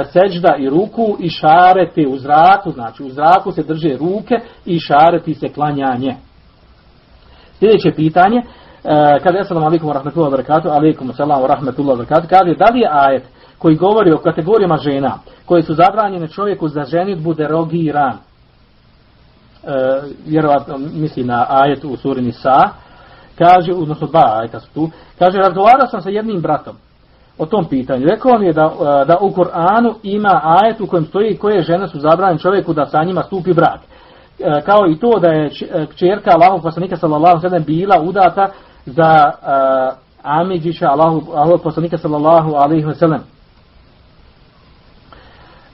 sežda i ruku i šarete u zraku, znači u zraku se drže ruke i šareti se klanjanje. Sljedeće pitanje, E, kaže assalamu alejkum ve rahmetullahi ve berekatu alejkum selam ve rahmetullahi ve berekatu kaže da li je ajet koji govori o kategorijama žena koje su zabranjene čovjeku za ženitbu derogiran? E, vjerovatno misli na ajet u suri Nisa. Kaže, odnosno dva ajeta su tu. Kaže, razgovarao sam sa jednim bratom o tom pitanju. Rekao mi je da, e, da u Koranu ima ajet u kojem stoji koje žene su zabranjene čovjeku da sa njima stupi brak. E, kao i to da je čerka Allahov poslanika sallallahu sellem bila udata za uh, Amidžića, Allahu, Allahu poslanika sallallahu alaihi wa sallam.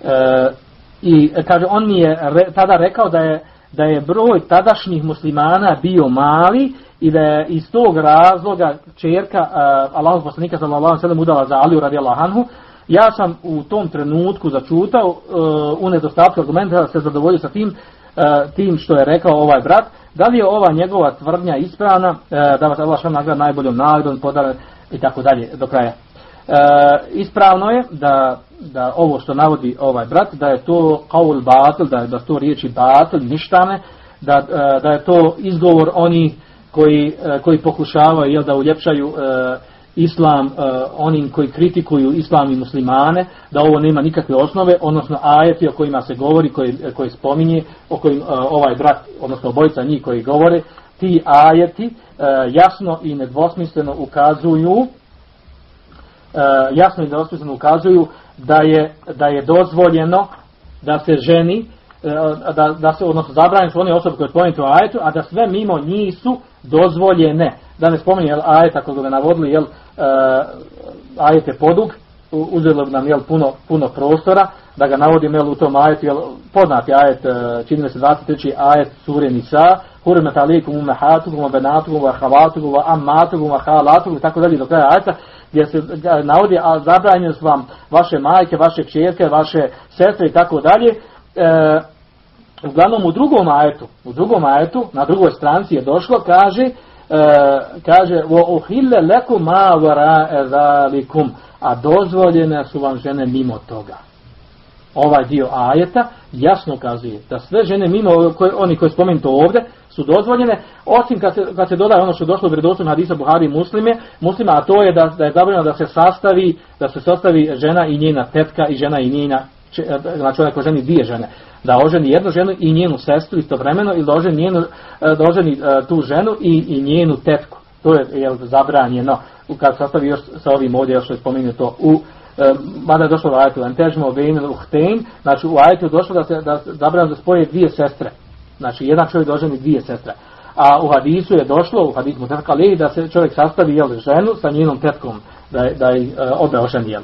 Uh, I kaže, on mi je re, tada rekao da je, da je broj tadašnjih muslimana bio mali i da je iz tog razloga čerka uh, Allahu poslanika sallallahu alaihi wa sallam udala za Aliju radijallahu anhu. Ja sam u tom trenutku začutao uh, u nedostatku argumenta se zadovoljio sa tim, tim što je rekao ovaj brat, Da li je ova njegova tvrdnja ispravna, e, da vas Allah nagrada najboljom nagradom podara i tako dalje do kraja. E, ispravno je da, da ovo što navodi ovaj brat, da je to kaul batil, da, da to riječi batil, ništane, da, e, da je to izgovor oni koji, e, koji pokušavaju jel, da uljepšaju e, islam uh, onim koji kritikuju islam i muslimane, da ovo nema nikakve osnove, odnosno ajeti o kojima se govori, koji, spominje, o kojim uh, ovaj brat, odnosno obojica njih koji govore, ti ajeti uh, jasno i nedvosmisleno ukazuju jasno i nedvosmisleno ukazuju da je, da je dozvoljeno da se ženi da, da se odnosno zabranjeno su one osobe koje spomenuti u ajetu, a da sve mimo njih su dozvoljene. Da ne spominje jel, ajet, ako ga navodili, jel, uh, ajet je podug, uzelo bi nam jel, puno, puno prostora, da ga navodim jel, u tom ajetu, jel, poznati ajet, uh, čini se 23. ajet sure Nisa, hurmet alikum umehatukum, ubenatukum, vahavatukum, amatukum, vahalatukum, i tako dalje do kraja ajeta, gdje se navodi, a zabranjeno su vam vaše majke, vaše čerke, vaše sestre i tako dalje, uh, uglavnom u drugom ajetu, u drugom ajetu, na drugoj stranci je došlo, kaže, kaže, wo uhille leku ma vara ezalikum, a dozvoljene su vam žene mimo toga. ovaj dio ajeta jasno ukazuje da sve žene mimo koje, oni koji spomenuto ovdje su dozvoljene, osim kad se, kad se dodaje ono što je došlo u vjerodostojnom hadisa Buhari muslime, muslima, a to je da, da je zabranjeno da se sastavi, da se sastavi žena i njena tetka i žena i njena znači onaj ko ženi dvije žene, da oženi jednu ženu i njenu sestru istovremeno ili da oženi, njenu, da oženi uh, tu ženu i, i njenu tetku. To je jel, zabranjeno kad sastavi još sa ovim ovdje još je spomenuto u mada je došlo u ajetu antežmo bejn uhtein, znači u ajetu je došlo da se da zabranjeno da spoje dvije sestre. Znači jedan čovjek doženi dvije sestre. A u hadisu je došlo, u hadisu mutakali, da se čovjek sastavi jel, ženu sa njenom tetkom, da, da je obe oženi jel.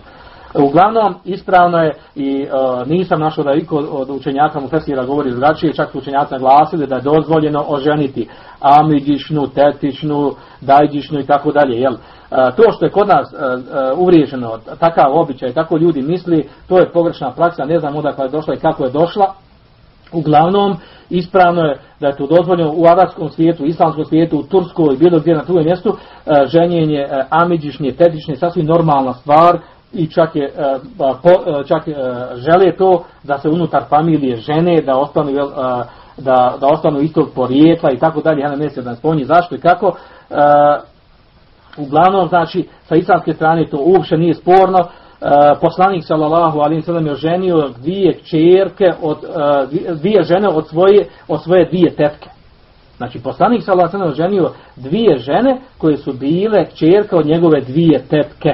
Uglavnom, ispravno je i uh, nisam našao da iko od učenjaka mu fesira govori drugačije, čak su učenjaci naglasili da je dozvoljeno oženiti amidišnu, tetičnu, dajdišnu i tako dalje. Jel? Uh, to što je kod nas uh, uh, uvriježeno, takav običaj, tako ljudi misli, to je pogrešna praksa, ne znam odakle je došla i kako je došla. Uglavnom, ispravno je da je to dozvoljeno u arabskom svijetu, islamskom svijetu, u Turskoj, bilo gdje na tujem mjestu, ženjenje amidišnje, tetične, sasvim normalna stvar, i čak je e, po, e, čak je, žele to da se unutar familije žene da ostanu e, da, da ostanu istog porijekla i tako dalje. Ja ne mislim da spomni zašto i kako. Uglavnom znači sa islamske strane to uopšte nije sporno. Poslanik sallallahu alejhi ve sellem je ženio dvije kćerke od dvije žene od svoje od svoje dvije tetke. Znači, poslanik sallallahu alejhi ve sellem ženio dvije žene koje su bile kćerke od njegove dvije tetke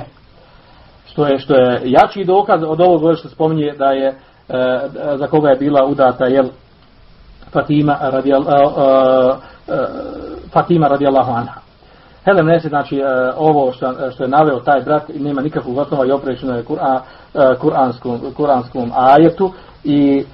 što je što je jači dokaz od ovog što spominje da je e, za koga je bila udata jel Fatima radijal e, e, Fatima anha. Hele ne se znači e, ovo što, što je naveo taj brat nema nikakvog osnova i oprečeno je e, kuranskom, kuranskom ajetu i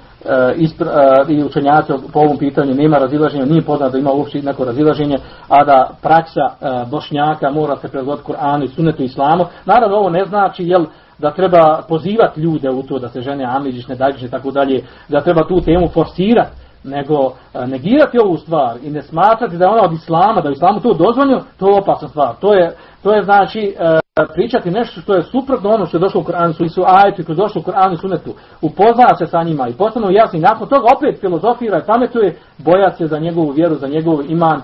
ispr, uh, i učenjaci po ovom pitanju nema razilaženja, nije poznat da ima uopšte neko razilaženje, a da praksa uh, bošnjaka mora se predvoditi Kur'anu i sunetu islamu. Naravno, ovo ne znači jel, da treba pozivati ljude u to da se žene amiđišne, dađišne, tako dalje, da treba tu temu forsirati, nego negirati ovu stvar i ne smatrati da je ona od islama, da je islamu to dozvoljeno, to je opasna stvar. To je, to je znači pričati nešto što je suprotno ono što je došlo u Koranu i su ajeti koji je došlo u Koranu i sunetu, upozna se sa njima i postanu jasni, nakon toga opet filozofira i pametuje, boja se za njegovu vjeru, za njegov iman, e,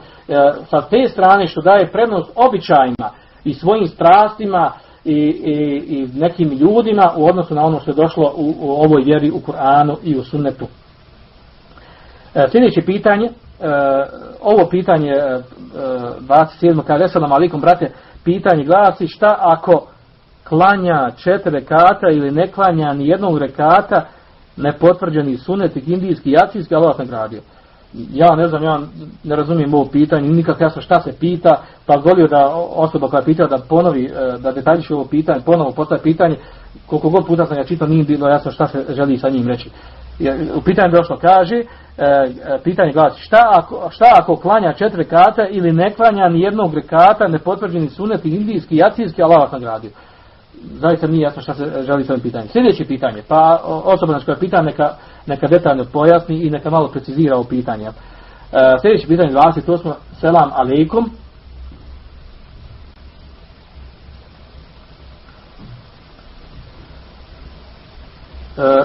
sa te strane što daje prednost običajima i svojim strastima i, i, i nekim ljudima u odnosu na ono što je došlo u, u ovoj vjeri u Koranu i u sunnetu. E, sljedeće pitanje, e, ovo pitanje e, 27. kada je salam alikum, brate, pitanje glasi šta ako klanja četiri rekata ili ne klanja ni jednog rekata nepotvrđeni sunet i indijski i jacijski, Allah nagradio. Ja ne znam, ja ne razumijem ovo pitanje, nikak jasno šta se pita, pa volio da osoba koja je da ponovi, e, da detaljiši ovo pitanje, ponovo postaje pitanje, koliko god puta sam ja čitao, nije bilo jasno šta se želi sa njim reći. U pitanju došlo kaže, e, e, pitanje glasi, šta ako, šta ako klanja četiri rekata ili ne klanja ni jednog rekata, nepotvrđeni sunet indijski, jacijski, Allah vas nagradio. Zaista nije jasno šta se želi sa ovim pitanjem. Sljedeće pitanje, pa osoba na koja pita neka, neka detaljno pojasni i neka malo precizira ovo pitanje. E, sljedeće pitanje glasi, to smo selam aleikum,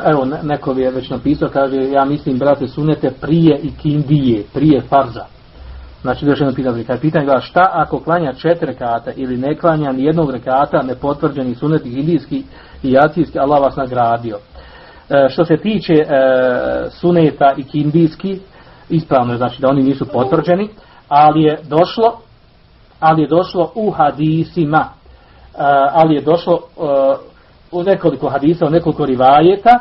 evo neko je već napisao, kaže, ja mislim, brate, sunete prije i kindije, prije farza. Znači, još jedno pitanje, kada pitanje gleda, šta ako klanja četiri rekata ili ne klanja ni jednog rekata, nepotvrđeni sunet indijski i jacijski, Allah vas nagradio. E, što se tiče e, suneta i kindijski, ispravno je, znači, da oni nisu potvrđeni, ali je došlo, ali je došlo u hadisima, e, ali je došlo u nekoliko hadisa, u nekoliko rivajeta,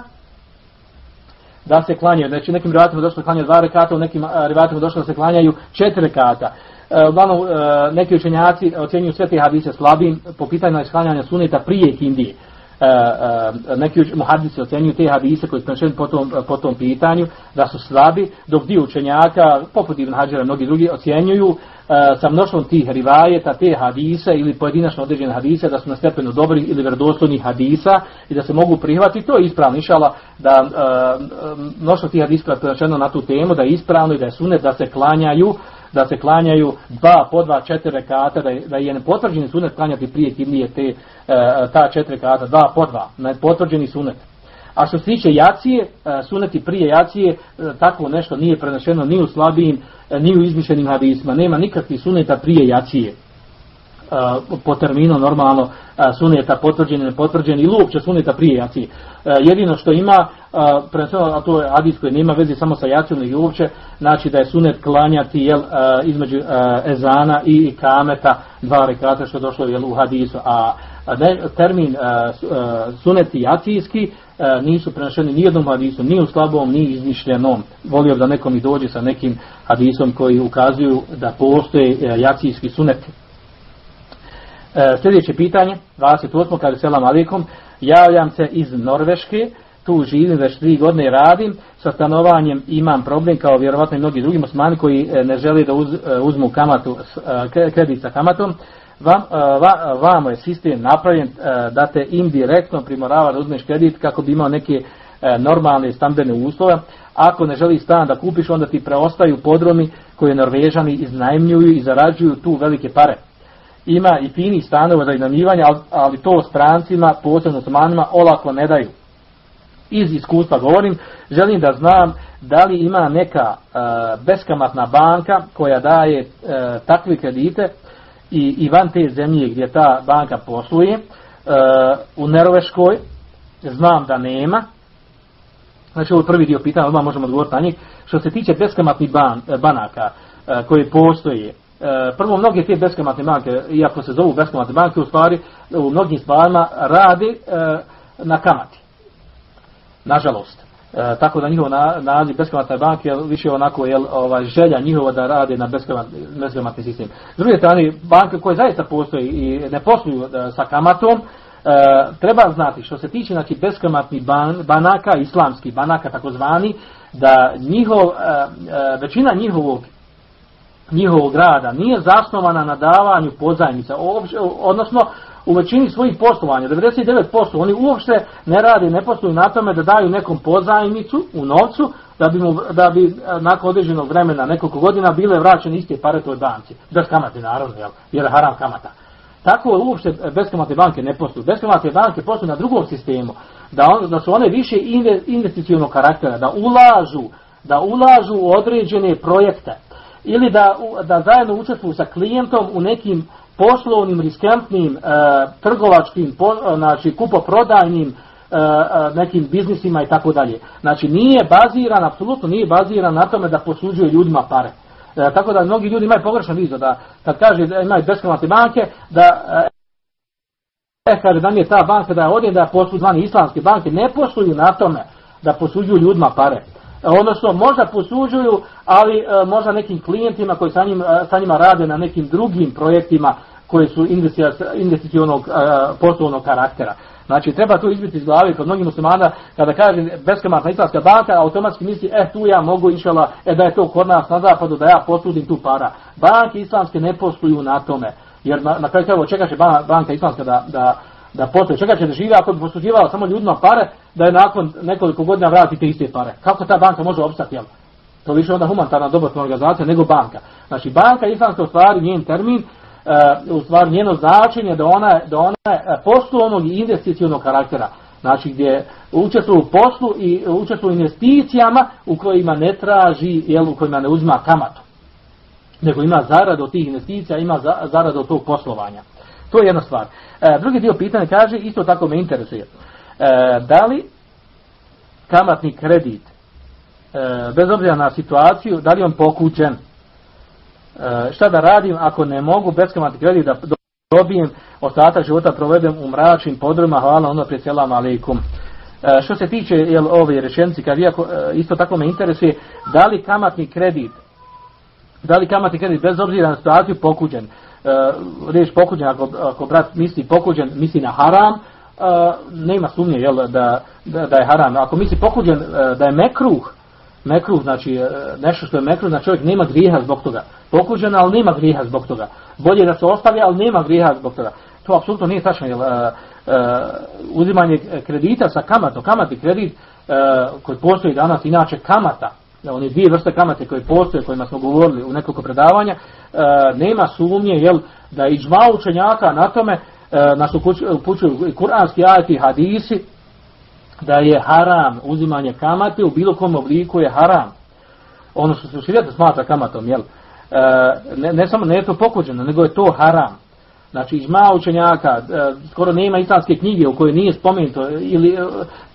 da se klanjaju, znači nekim rivajetima došlo da klanjaju dva rekata, u nekim rivajetima došlo da se klanjaju četiri rekata. E, uglavnom, e, neki učenjaci ocjenjuju sve te hadise slabim po pitanju isklanjanja suneta prije kindije. E, e, neki muhadisi ocjenjuju te hadise koji su po tom, po tom pitanju da su slabi, dok dio učenjaka, poput Ibn Hađara i mnogi drugi, ocjenjuju sa mnoštvom tih rivajeta, te hadise ili pojedinačno određene hadise da su na stepenu dobrih ili vredostojnih hadisa i da se mogu prihvatiti. To je ispravno, išala da uh, mnoštvo tih hadisa prešeno na tu temu, da je ispravno i da je sunet da se klanjaju da se klanjaju dva po dva četiri rekata, da je, da je nepotvrđeni sunet klanjati prije kimije te, uh, ta četiri rekata, dva po dva, nepotvrđeni sunet. A što se tiče jacije, suneti prije jacije, tako nešto nije prenešeno ni u slabijim, ni u izmišljenim hadisima. Nema nikakvih suneta prije jacije po terminu normalno suneta potvrđeni, nepotvrđeni ili uopće suneta prije jacije. Jedino što ima, a to je hadis koji nema veze samo sa jacijom i uopće, znači da je sunet klanjati jel, između ezana i kameta dva rekata što je došlo jel, u hadisu. A termin suneti jacijski nisu prenašeni ni jednom hadisu, ni u slabom, ni izmišljenom. Volio da nekom i dođe sa nekim hadisom koji ukazuju da postoje jacijski suneti. E, sljedeće pitanje, 28. kaže selam alikum, javljam se iz Norveške, tu živim već tri godine radim, sa stanovanjem imam problem kao vjerovatno i mnogi drugi musmani koji e, ne žele da uz, e, uzmu kamatu, kredit sa kamatom, vam, va, vamo je sistem napravljen da te indirektno primorava da uzmeš kredit kako bi imao neke normalne stambene uslove. Ako ne želi stan da kupiš, onda ti preostaju podromi koje Norvežani iznajmljuju i zarađuju tu velike pare ima i fini stanova za iznajmljivanje, ali to strancima, posebno manima, olako ne daju. Iz iskustva govorim, želim da znam da li ima neka e, beskamatna banka koja daje e, takve kredite i, i van te zemlje gdje ta banka posluje, e, u Neroveškoj, znam da nema, znači ovo je prvi dio pitanja, odmah možemo odgovoriti na njih, što se tiče beskamatnih ban, banaka e, koje postoje, E, prvo mnoge te beskamatne banke, iako se zovu beskamatne banke, u stvari u mnogim stvarima radi e, na kamati. Nažalost. E, tako da njihov naziv beskamatne banke je više onako jel, ovaj, želja njihova da rade na beskamatni, beskamatni sistem. S druge strane, banke koje zaista postoji i ne posluju sa kamatom, treba znati što se tiče znači, beskamatnih ban, banaka, islamskih banaka takozvani, da njihov, većina njihovog njihovog rada nije zasnovana na davanju pozajmica, odnosno u većini svojih poslovanja, 99%, oni uopšte ne radi, ne posluju na tome da daju nekom pozajmicu u novcu, da bi, mu, da bi e, nakon određenog vremena, nekoliko godina, bile vraćene iste pare toj banci. Bez kamate, naravno, jel, jer je haram kamata. Tako uopšte beskamatne banke ne posluju. Beskamatne banke posluju na drugom sistemu, da, on, da su one više investicijonog karaktera, da ulažu, da ulažu u određene projekte ili da, da zajedno učestvuju sa klijentom u nekim poslovnim, riskantnim, e, trgovačkim, e, znači kupoprodajnim e, nekim biznisima i tako dalje. Znači nije baziran, apsolutno nije baziran na tome da posuđuje ljudima pare. E, tako da mnogi ljudi imaju pogrešan vizo da kad kaže da imaju beskamatne banke, da e, kaže da mi je ta banka da je ovdje da posluju zvani islamske banke, ne posluju na tome da posuđuju ljudima pare odnosno možda posuđuju, ali e, možda nekim klijentima koji sa njima, sa njima rade na nekim drugim projektima koji su investicionog e, poslovnog karaktera. Znači treba to izbiti iz glavi kod mnogih muslimana kada kaže beskamatna islamska banka, automatski misli, e tu ja mogu išala, e da je to kod nas na zapadu, da ja posudim tu para. Banke islamske ne posluju na tome, jer na, na kraju krajeva će banka islamska da, da da postoje čega da živi ako bi posuđivala samo ljudima pare, da je nakon nekoliko godina vrati te iste pare. Kako ta banka može opstati, jel? To više onda humanitarna dobrotna organizacija nego banka. Znači banka islamska u stvari njen termin, uh, u stvari njeno značenje da ona, da ona je poslovnog i investicijonog karaktera. Znači gdje učestvuju u poslu i učestvuju u investicijama u kojima ne traži, jel, u kojima ne uzima kamatu. Nego ima zaradu od tih investicija, ima zaradu od tog poslovanja. To je jedna stvar. E, drugi dio pitanja kaže, isto tako me interesuje, e, da li kamatni kredit, e, bez obzira na situaciju, da li on pokućen, e, šta da radim ako ne mogu beskamatni kredit da dobijem ostatak života provedem u mračnim podruma, hvala ono prije selam alaikum. E, što se tiče jel, ove rečenici, kad iako, e, isto tako me interesuje, da li kamatni kredit, da li kamatni kredit bez obzira na situaciju pokuđen, riječ pokuđen, ako, ako brat misli pokuđen, misli na haram, uh, nema sumnje jel, da, da, da je haram. Ako misli pokuđen, uh, da je mekruh, mekruh, znači nešto što je mekruh, znači čovjek nema grijeha zbog toga. Pokuđen, ali nema grijeha zbog toga. Bolje da se ostavi, ali nema grijeha zbog toga. To apsolutno nije tačno, jel, uzimanje kredita sa kamatom, kamatni kredit koji postoji danas, inače kamata, one dvije vrste kamate koje postoje, kojima smo govorili u nekoliko predavanja, e, nema sumnje jel, da i džma učenjaka na tome, e, nas upućuju kuranski ajati hadisi, da je haram uzimanje kamate u bilo kom obliku je haram. Ono što se u smatra kamatom, jel? E, ne, ne samo ne je to pokuđeno, nego je to haram. Znači, izma učenjaka, e, skoro nema islamske knjige u kojoj nije spomenuto, ili e,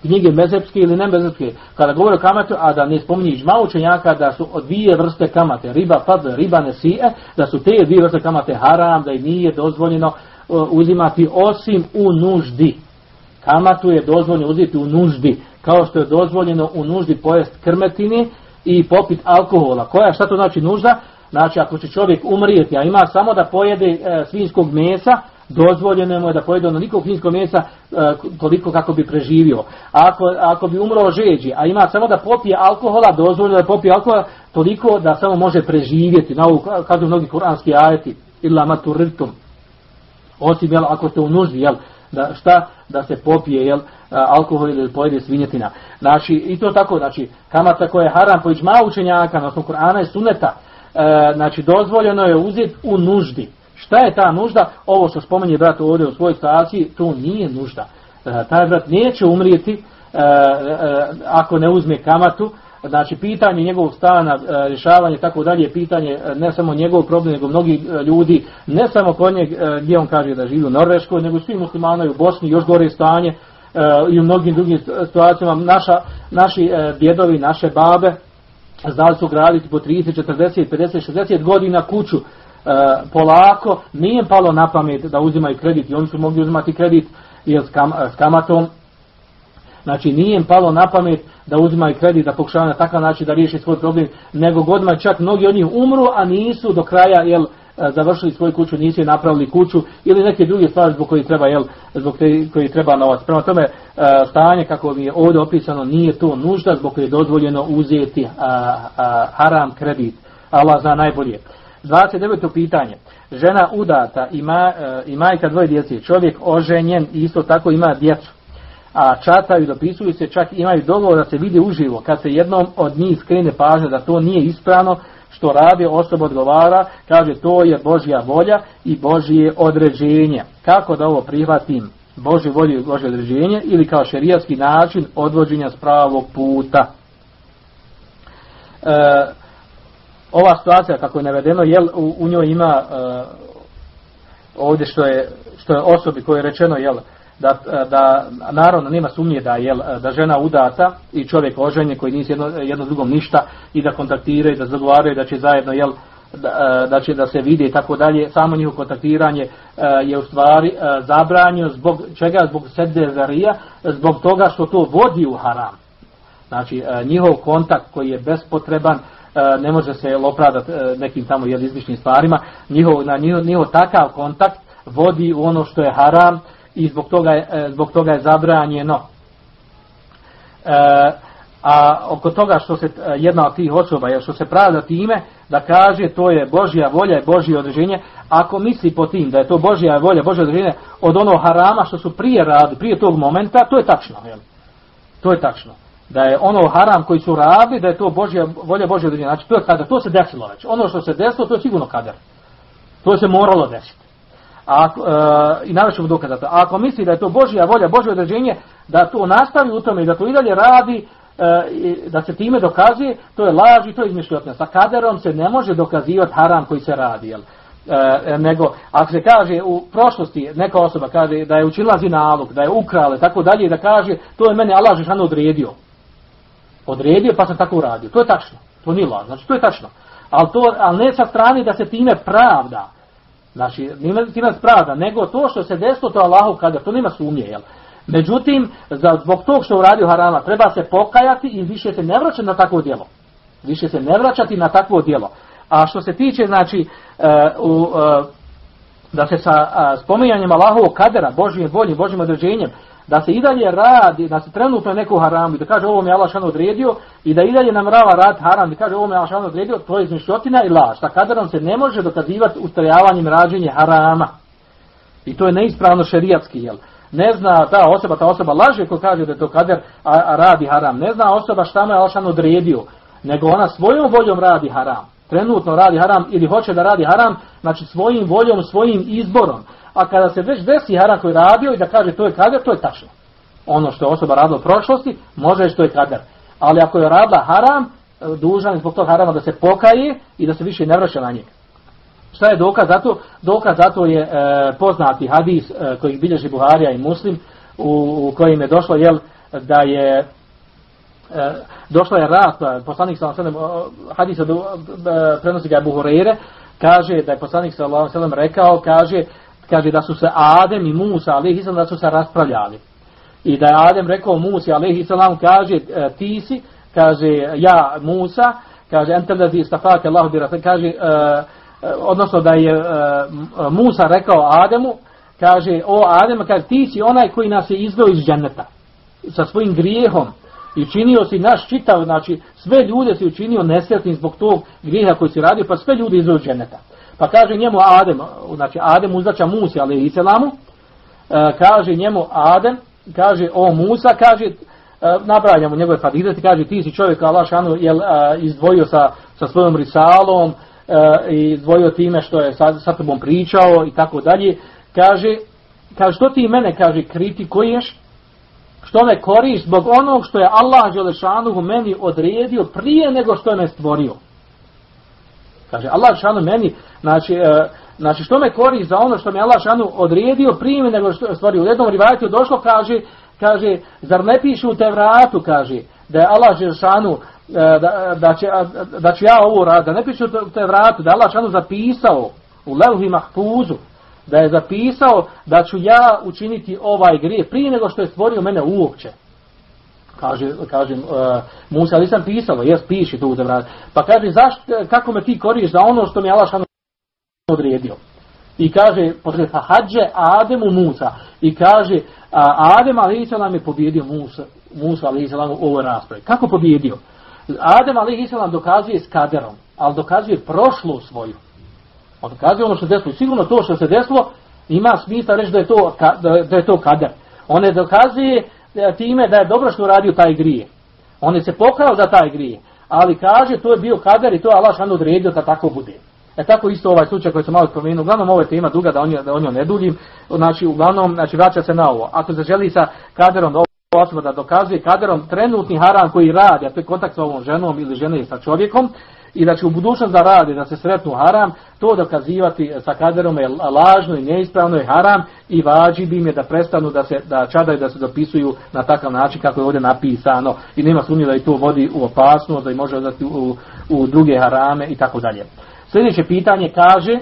knjige mezepske ili ne mezepske, kada govore o kamatu, a da ne spominje izma učenjaka da su dvije vrste kamate, riba fadl, riba nesije, da su te dvije vrste kamate haram, da i nije dozvoljeno uzimati osim u nuždi. Kamatu je dozvoljeno uzeti u nuždi, kao što je dozvoljeno u nuždi pojest krmetini i popit alkohola. Koja, šta to znači nužda? Znači ako će čovjek umrijeti, a ima samo da pojede e, svinskog mesa, dozvoljeno mu je da pojede onoliko svinskog mesa e, toliko kako bi preživio. Ako, ako bi umro žeđi, a ima samo da popije alkohola, dozvoljeno da popije alkohola toliko da samo može preživjeti. Na ovu, kažu mnogi kuranski ajeti, illa maturitum. Osim, jel, ako ste u nuždi, jel, da, šta, da se popije, jel, alkohol ili pojede svinjetina. Znači, i to tako, znači, kamata koja je haram po iđma učenjaka, osnovu Kur'ana i suneta, e, znači dozvoljeno je uzeti u nuždi. Šta je ta nužda? Ovo što spominje brat ovdje u svojoj staciji, to nije nužda. E, taj brat neće umrijeti e, ako ne uzme kamatu, znači pitanje njegovog stana, rješavanje tako dalje, pitanje ne samo njegov problem, nego mnogi ljudi, ne samo kod njeg gdje on kaže da živi u Norveškoj, nego svi muslimani u Bosni, još gore stanje i u mnogim drugim situacijama. Naša, naši djedovi, naše babe, znali su graditi po 30, 40, 50, 60 godina kuću e, polako, nije palo na pamet da uzimaju kredit i oni su mogli uzimati kredit jel, s, kam, s kamatom. Znači nije im palo na pamet da uzimaju kredit, da pokušavaju na takav način da riješi svoj problem, nego godina čak mnogi od njih umru, a nisu do kraja jel, završili svoju kuću, nisu napravili kuću ili neke druge stvari zbog koji treba, jel, zbog koji treba novac. Prema tome, e, stanje kako mi je ovdje opisano nije to nužda zbog koje je dozvoljeno uzeti haram kredit. Allah zna najbolje. 29. pitanje. Žena udata ima, e, i majka dvoje djece. Čovjek oženjen isto tako ima djecu. A čataju, dopisuju se, čak imaju dogovor da se vidi uživo. Kad se jednom od njih skrene pažnja da to nije ispravno, što radi, osoba odgovara, kaže to je Božja volja i Božje određenje. Kako da ovo prihvatim? Božje volju i Božje određenje ili kao šerijatski način odvođenja s pravog puta. E, ova situacija kako je navedeno, jel, u, u njoj ima e, ovdje što je, što je osobi koje je rečeno, jel, da, da naravno nema sumnje da je da žena udata i čovjek oženje koji nisu jedno, jedno drugom ništa i da kontaktiraju, da zagovaraju da će zajedno jel, da, da će da se vidi i tako dalje, samo njihovo kontaktiranje je u stvari zabranjeno zbog čega? Zbog zarija, zbog toga što to vodi u haram. Znači njihov kontakt koji je bespotreban, ne može se opravdati nekim tamo jel, izličnim stvarima, njihov, na njihov, njihov takav kontakt vodi u ono što je haram, i zbog toga je, zbog toga je zabranjeno. E, a oko toga što se e, jedna od tih osoba je što se pravda time da kaže to je Božja volja i Božje određenje, ako misli po tim da je to Božja volja, Božje određenje od onog harama što su prije radi, prije tog momenta, to je tačno. Jel? To je tačno. Da je ono haram koji su radi, da je to Božja volja, Božje određenje. Znači to je kada, to se desilo već. Ono što se desilo, to je sigurno kader. To se moralo desiti. Ako, e, I navešemo dokaz to. Ako misli da je to Božja volja, Božje određenje, da to nastavi u tome i da to i dalje radi, e, da se time dokazuje, to je laž i to je izmišljotnost. Sa kaderom se ne može dokazivati haram koji se radi. Jel? E, nego, ako se kaže u prošlosti, neka osoba kaže da je učinila zinalog, da je ukrale, tako dalje, da kaže, to je meni Allah Žešanu odredio. Odredio pa sam tako uradio. To je tačno. To nije laž. Znači, to je tačno. Ali, to, ali ne sa strane da se time pravda. Znači, nima ti nas pravda, nego to što se desilo, to Allahu kada, to nema sumnje, jel? Međutim, zbog tog što uradio harama, treba se pokajati i više se ne vraćati na takvo djelo. Više se ne vraćati na takvo djelo. A što se tiče, znači, uh, u, uh, da se sa uh, spominjanjem Allahovog kadera, Božjim voljim, Božjim određenjem, da se i dalje radi, da se trenutno neko haramu da kaže ovo mi je Allah šano odredio i da i dalje namrava rad haram i kaže ovo mi je Allah šano odredio, to je izmišljotina i laž. Sa kaderom se ne može dokazivati ustrajavanjem rađenja harama. I to je neispravno šerijatski, jel? Ne zna ta osoba, ta osoba laže ko kaže da je to kader, a, a radi haram. Ne zna osoba šta mu je Allah šano odredio, nego ona svojom voljom radi haram. Trenutno radi haram ili hoće da radi haram, znači svojim voljom, svojim izborom. A kada se već desi haram koji radio i da kaže to je kader, to je tačno. ono što je osoba radila u prošlosti, može što je kader. Ali ako je radila haram, dužan zbog tog harama da se pokaje i da se više ne vraća na njega. Šta je dokaz za to? Dokaz za to je e, poznati hadis e, koji bilježi Buharija i Muslim u, u kojim je došlo jel, da je e, došla je rasprava, poslanik sa sallam hadisa e, prenosi ga Abu kaže da je poslanik sa sallam rekao, kaže, kaže da su se Adem i Musa, ali da su se raspravljali. I da je Adem rekao Musi, salam, kaže, e, ti si, kaže, ja Musa, kaže, entel da ti stafake Allah bi kaže, e, odnosno da je Musa rekao Ademu, kaže, o Adem, kaže, ti si onaj koji nas je izveo iz dženeta sa svojim grijehom i činio si naš čitav, znači sve ljude si učinio nesretnim zbog tog grijeha koji si radio, pa sve ljude izveo iz dženeta. Pa kaže njemu Adem, znači Adem uzdača Musi, ali i Selamu, kaže njemu Adem, kaže o Musa, kaže, nabraja mu njegove fadilete, kaže ti si čovjek Allah šanu jel, izdvojio sa, sa svojom risalom, i izdvojio time što je sa, sa tobom pričao i tako dalje, kaže, kaže što ti mene, kaže, kritikuješ, što me koriš zbog onog što je Allah Đelešanuhu meni odredio prije nego što je me stvorio. Kaže, Allah Đelešanuhu meni, znači, e, znači što me koriš za ono što mi Allah Đelešanuhu odredio prije nego što je stvorio. U jednom rivajtu došlo, kaže, kaže, zar ne piše u te vratu, kaže, da je Allah Đelešanuhu e, da, da, će, da će ja ovo raditi, da ne piše u te vratu, da je Allah Đelešanuhu zapisao u levhi mahfuzu, da je zapisao da ću ja učiniti ovaj grije prije nego što je stvorio mene uopće. Kaže, kaže uh, Musa, ali sam pisao, jes piši tu vrati. Pa kaže, zašto, kako me ti koriš za ono što mi je Allah odredio? I kaže, posle hađe Ademu Musa. I kaže, a Adem a.s. je pobjedio Musa, Musa a.s. u ovoj raspravi. Kako pobjedio? Adem a.s. dokazuje s kaderom, ali dokazuje prošlu svoju. On kaže ono što se desilo. Sigurno to što se desilo ima smisla reći da je to, da je to kader. On ne dokazuje e, time da je dobro što uradio taj grije. On je se pokao za taj grije. Ali kaže to je bio kader i to je Allah šan odredio da tako bude. E tako isto ovaj slučaj koji sam malo spomenuo. Uglavnom ovo je tema duga da on, da on ne duljim. Znači uglavnom znači, vraća se na ovo. Ako se želi sa kaderom da osoba da dokazuje kaderom trenutni haram koji radi, a to je kontakt sa ovom ženom ili žene sa čovjekom, i da će u budućnost da da se sretnu haram, to dokazivati sa kaderom je lažno i neispravno je haram i vađi bi im je da prestanu da se da čadaju da se dopisuju na takav način kako je ovdje napisano i nema sumnje da i to vodi u opasnost, da i može odati u, u druge harame i tako dalje. Sljedeće pitanje kaže e,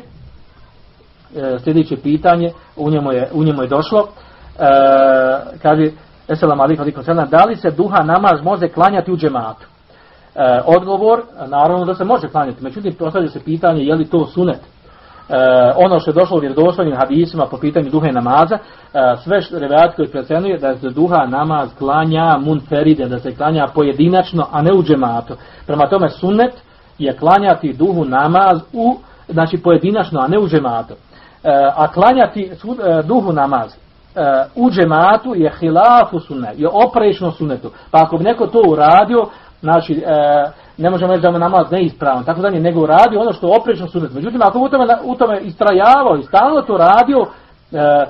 sljedeće pitanje u njemu je, u njemu je došlo e, kaže Eselam alikum da li se duha namaz može klanjati u džematu? E, odgovor, naravno da se može klanjati, međutim postavlja se pitanje je li to sunet. E, ono što je došlo u vjerodostojnim hadisima po pitanju duha i namaza, e, sve revijat koji precenuje da se duha namaz klanja munferide, da se klanja pojedinačno, a ne u džematu. Prema tome sunet je klanjati duhu namaz u, znači pojedinačno, a ne u džematu. E, a klanjati e, duhu namaz e, u džematu je hilafu sunnet, je oprečno sunnetu. Pa ako bi neko to uradio, znači e, ne možemo reći da mu namaz neispravan, tako da nego radi ono što je oprečno sunet. Međutim, ako u tome, u tome istrajavao i stalno to radio, e, e,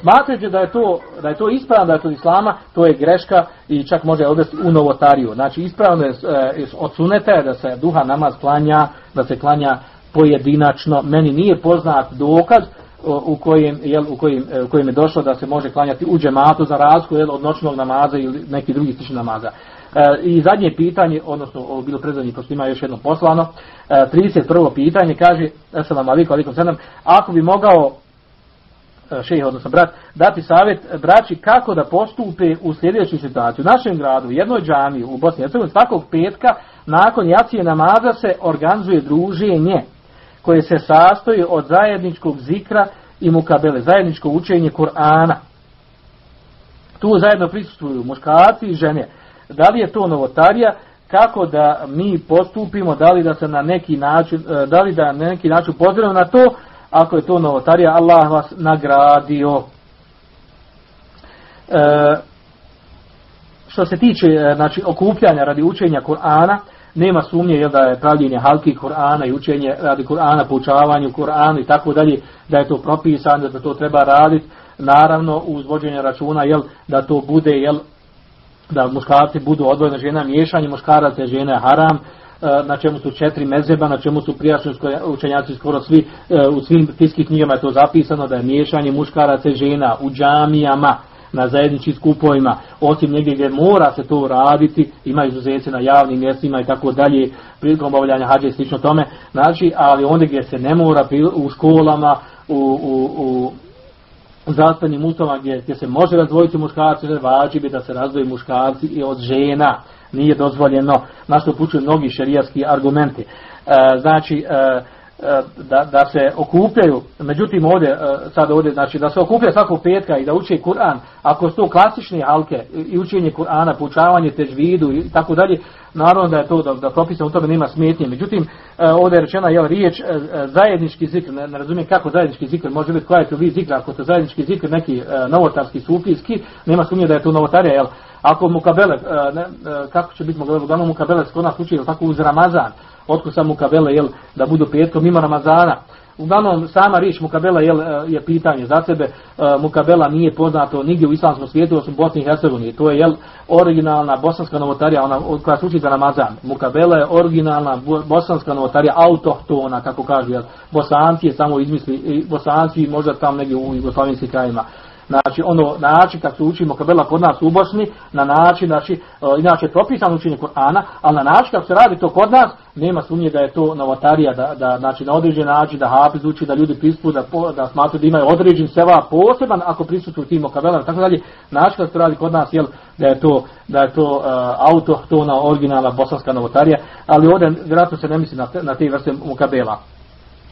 smatrajući da je to da je to ispravno, da je to islama, to je greška i čak može odvesti u novotariju. Znači ispravno je e, od suneta da se duha namaz klanja, da se klanja pojedinačno. Meni nije poznat dokaz u kojem, jel, u, kojem, e, u kojem je došlo da se može klanjati u džematu za razliku jel, od noćnog namaza ili neki drugi slični namaza. E, I zadnje pitanje, odnosno ovo bilo predzadnje, pošto ima još jedno poslano, e, 31. pitanje kaže, Assalamu alaikum, alaikum sallam, ako bi mogao e, šejh, odnosno brat, dati savjet braći kako da postupe u sljedećoj situaciji. U našem gradu, u jednoj džami u Bosni i Hercegovini, svakog petka nakon jacije namaza se organizuje druženje koje se sastoji od zajedničkog zikra i mukabele, zajedničko učenje Kur'ana. Tu zajedno prisustuju muškarci i žene da li je to novotarija, kako da mi postupimo, da li da se na neki način, e, da li da na neki način poziramo na to, ako je to novotarija, Allah vas nagradio. E, što se tiče e, znači, okupljanja radi učenja Kur'ana, nema sumnje jel, da je pravljenje halki Kur'ana i učenje radi Kur'ana, poučavanju Kur'anu i tako dalje, da je to propisano, da to treba raditi, naravno uz vođenje računa jel, da to bude jel, da muškarci budu odvojene žena, miješanje muškaraca i žene haram, e, na čemu su četiri mezeba, na čemu su prijašnji učenjaci skoro svi, e, u svim fiskim knjigama je to zapisano da je miješanje muškaraca i žena u džamijama, na zajedničkim skupovima, osim negdje gdje mora se to raditi, ima izuzece na javnim mjestima i tako dalje, prilikom obavljanja hađa i slično tome, znači, ali ondje gdje se ne mora, u školama, u, u, u zdravstvenim ustanovama gdje, gdje se može razdvojiti muškarci, važi bi da se razdvoji muškarci i od žena, nije dozvoljeno, na što upućuju mnogi šerijatski argumenti. E, znači, e, da, da se okupljaju, međutim ovdje, e, sad ovdje, znači da se okupljaju svakog petka i da uče Kur'an, ako su to klasične halke i učenje Kur'ana, poučavanje težvidu i tako dalje, naravno da je to, da, da propisano u tome nema smetnje. Međutim, e, ovdje je rečena jel, riječ zajednički zikr, ne, ne razumijem kako zajednički zikr, može biti koja je to vi zikr, ako to zajednički zikr neki novotarski, sufijski, nema sumnje da je to novotarija, jel, ako mukabele, ne, kako će biti mukabele, uglavnom mukabele kod nas uči, tako uz Ramazan, otko sam mukabele, jel, da budu petkom mimo Ramazana. Uglavnom, sama riječ mukabela jel, e, je pitanje za sebe. E, mukabela nije poznato nigdje u islamskom svijetu, osim Bosni i Hercegovini. To je jel, originalna bosanska novotarija, ona koja se za Ramazan. Mukabela je originalna bosanska novotarija, autohtona, kako kažu. Jel. Bosanci je samo izmisli, bosanci možda tam negdje u jugoslavijskim krajima. Znači, ono način kako učimo kabela kod nas u Bosni, na način, znači, e, inače je propisano učenje Kur'ana, ali na način kako se radi to kod nas, nema sumnje da je to novotarija, da, da znači, na određen način, da hafiz uči, da ljudi prisutnu, da, da smatruju da imaju određen seva poseban ako prisutnuju tim kabela, tako dalje, način kako se radi kod nas, jel, da je to, da je to uh, autohtona, originalna bosanska novotarija, ali ovdje vjerojatno se ne misli na te, na te vrste mukabela.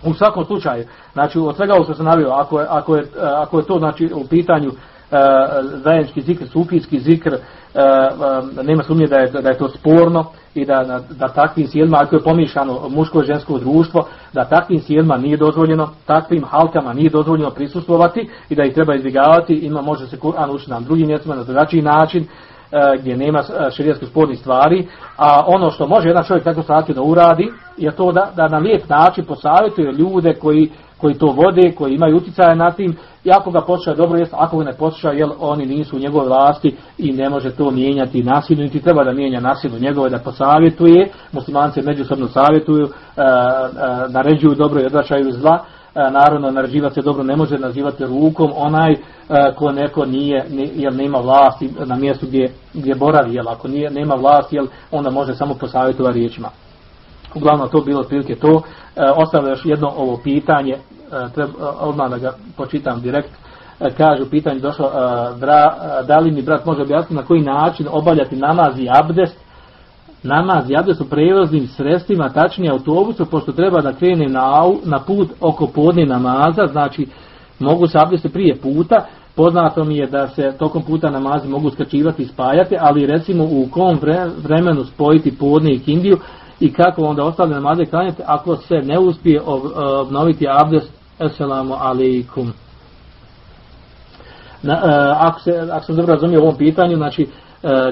U svakom slučaju, znači od svega što sam navio, ako je, ako je, ako je to znači u pitanju e, zajednički zikr, sufijski zikr, e, e, nema sumnje da je, da je to sporno i da, da, da takvim sjedma, ako je pomišano muško i žensko društvo, da takvim sjedma nije dozvoljeno, takvim halkama nije dozvoljeno prisustvovati i da ih treba izbjegavati, ima može se Kur'an učiti na drugim mjestima, na drugačiji način, E, gdje nema e, širijetskih spornih stvari, a ono što može jedan čovjek tako stvari da uradi, je to da, da na lijep način posavjetuje ljude koji, koji to vode, koji imaju utjecaje na tim, i ako ga posluša dobro jest, ako ga ne posluša, jer oni nisu u njegove vlasti i ne može to mijenjati nasilno, niti treba da mijenja nasilno njegove, da posavjetuje, muslimanci međusobno savjetuju, e, naređuju dobro i odvraćaju zla, E, naravno naređivati se dobro ne može nazivati rukom. Onaj e, ko neko nije jer nema vlasti na mjestu gdje, gdje boravi jel? Ako nije nema vlasti jel onda može samo posavjetovati riječima. Uglavnom to bilo otprilike to. E, ostavlja još jedno ovo pitanje treba odmah da ga počitam direkt. Kažu pitanje došlo da li mi brat može objasniti na koji način obavljati namaz i abdest namaz jade su prevoznim sredstvima, tačnije autobusu, pošto treba da krenem na, na put oko podne namaza, znači mogu se abdesti prije puta, poznato mi je da se tokom puta namazi mogu skraćivati i spajati, ali recimo u kom vremenu spojiti podne i kindiju i kako onda ostale namaze klanjati ako se ne uspije obnoviti abdest, eselamu alaikum. Na, e, ako, se, ako sam dobro razumio u ovom pitanju, znači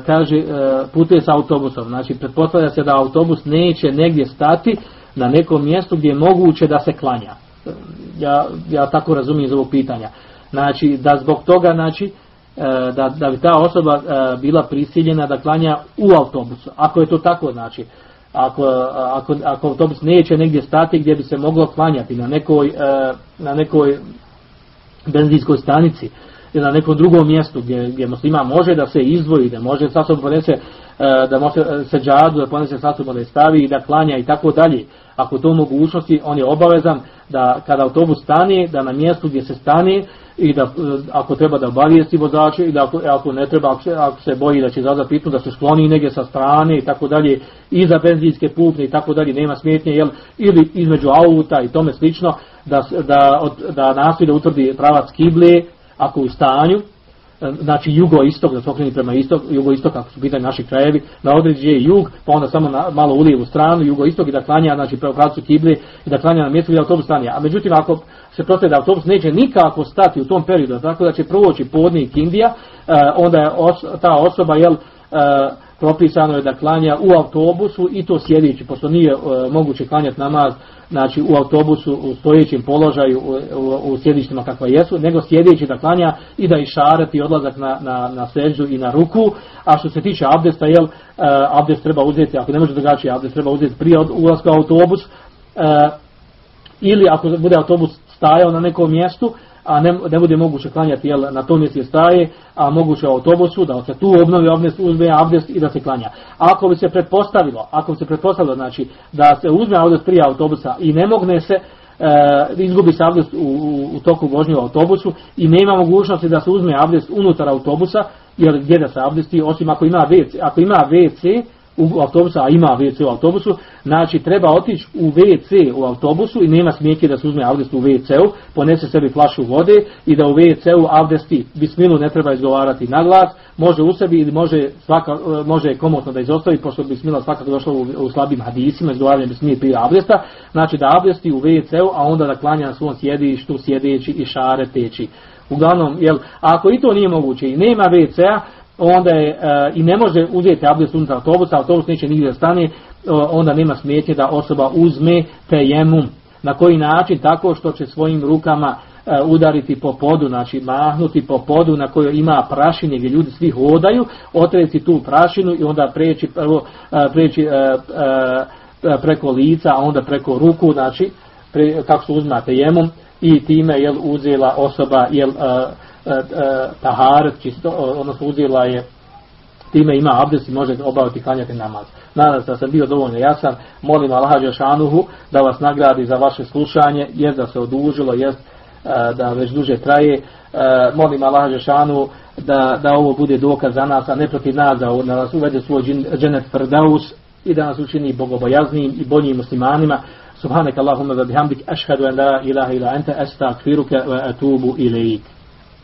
kaže e, putuje sa autobusom. Znači pretpostavlja se da autobus neće negdje stati na nekom mjestu gdje je moguće da se klanja. Ja, ja tako razumijem iz ovog pitanja. Znači da zbog toga znači e, da, da bi ta osoba bila prisiljena da klanja u autobusu. Ako je to tako znači ako, ako, ako autobus neće negdje stati gdje bi se moglo klanjati na nekoj, na nekoj benzinskoj stanici ili na nekom drugom mjestu gdje, gdje muslima može da se izdvoji, da može sa sobom ponese, e, da može e, se džadu, da ponese sa sobom da je stavi i da klanja i tako dalje. Ako to mogućnosti, on je obavezan da kada autobus stane, da na mjestu gdje se stane i da e, ako treba da obavijesti vozače i da ako, ako ne treba, ako se, ako se boji da će izazvati pitnu, da se skloni negdje sa strane i tako dalje, iza benzinske pupne i tako dalje, nema smetnje, jel, ili između auta i tome slično, da, da, da da utvrdi pravac kible, ako u stanju, e, znači jugo-istok, da se okreni prema istok, jugo-istok, ako su pitanje naši krajevi, na određi je jug, pa onda samo na, malo u lijevu stranu, jugo-istok i da klanja, znači prema pravcu kibli i da klanja na mjestu gdje autobus stane. A međutim, ako se prostaje da autobus neće nikako stati u tom periodu, tako da će proći podnik Indija, e, onda je os, ta osoba, jel, e, propisano je da klanja u autobusu i to sjedeći, pošto nije moguće klanjati namaz znači u autobusu u stojećem položaju u, u, u sjedištima kakva jesu, nego sjedeći da klanja i da išarati odlazak na, na, na seđu i na ruku, a što se tiče abdesta, jel, uh, abdest treba uzeti, ako ne može drugačije, abdest treba uzeti prije ulaska u autobus, uh, ili ako bude autobus stajao na nekom mjestu, a ne, ne bude moguće klanjati jel, na tom mjestu staje, a moguće u autobusu, da se tu obnovi abdest, uzme abdest i da se klanja. Ako bi se pretpostavilo, ako bi se pretpostavilo, znači, da se uzme abdest prije autobusa i ne mogne se, e, izgubi se abdest u, u, u toku vožnje u autobusu i nema mogućnosti da se uzme abdest unutar autobusa, jer gdje da se abdesti, osim ako ima WC, ako ima WC, u autobusu, a ima WC u autobusu, znači treba otići u WC u autobusu i nema smijeke da se uzme abdest u WC-u, ponese sebi flašu vode i da u WC-u abdesti bismilu ne treba izgovarati na glas, može u sebi ili može, svaka, može komotno da izostavi, pošto bismila svakako došlo u, u slabim hadisima, izgovaranje bismije prije abdesta, znači da abdesti u WC-u, a onda da klanja na svom sjedištu, sjedeći i šare teći. Uglavnom, jel, ako i to nije moguće i nema WC-a, onda je uh, i ne može uzeti abdest unutar autobusa, autobus neće nigdje da stane, uh, onda nema smetje da osoba uzme tejemum. Na koji način? Tako što će svojim rukama uh, udariti po podu, znači mahnuti po podu na kojoj ima prašine gdje ljudi svi hodaju, otreti tu prašinu i onda preći, prvo, preći preko lica, a onda preko ruku, znači pre, kako se uzmate jemom i time jel uzela osoba jel E, e, taharet, čisto, odnosno uzela je time ima abdest i može obaviti klanjati namaz. Nadam se da sam bio dovoljno jasan. Molim Allah Đešanuhu da vas nagradi za vaše slušanje, jest da se odužilo, jest e, da već duže traje. Molim Allah Đešanuhu da, da ovo bude dokaz za nas, a ne protiv nas, da nas uvede svoj dženet Frdaus i da nas učini bogobojaznim i boljim muslimanima. Subhanak Allahumma wa bihamdik ashhadu an la ilaha illa anta astaghfiruka wa atubu ilayk.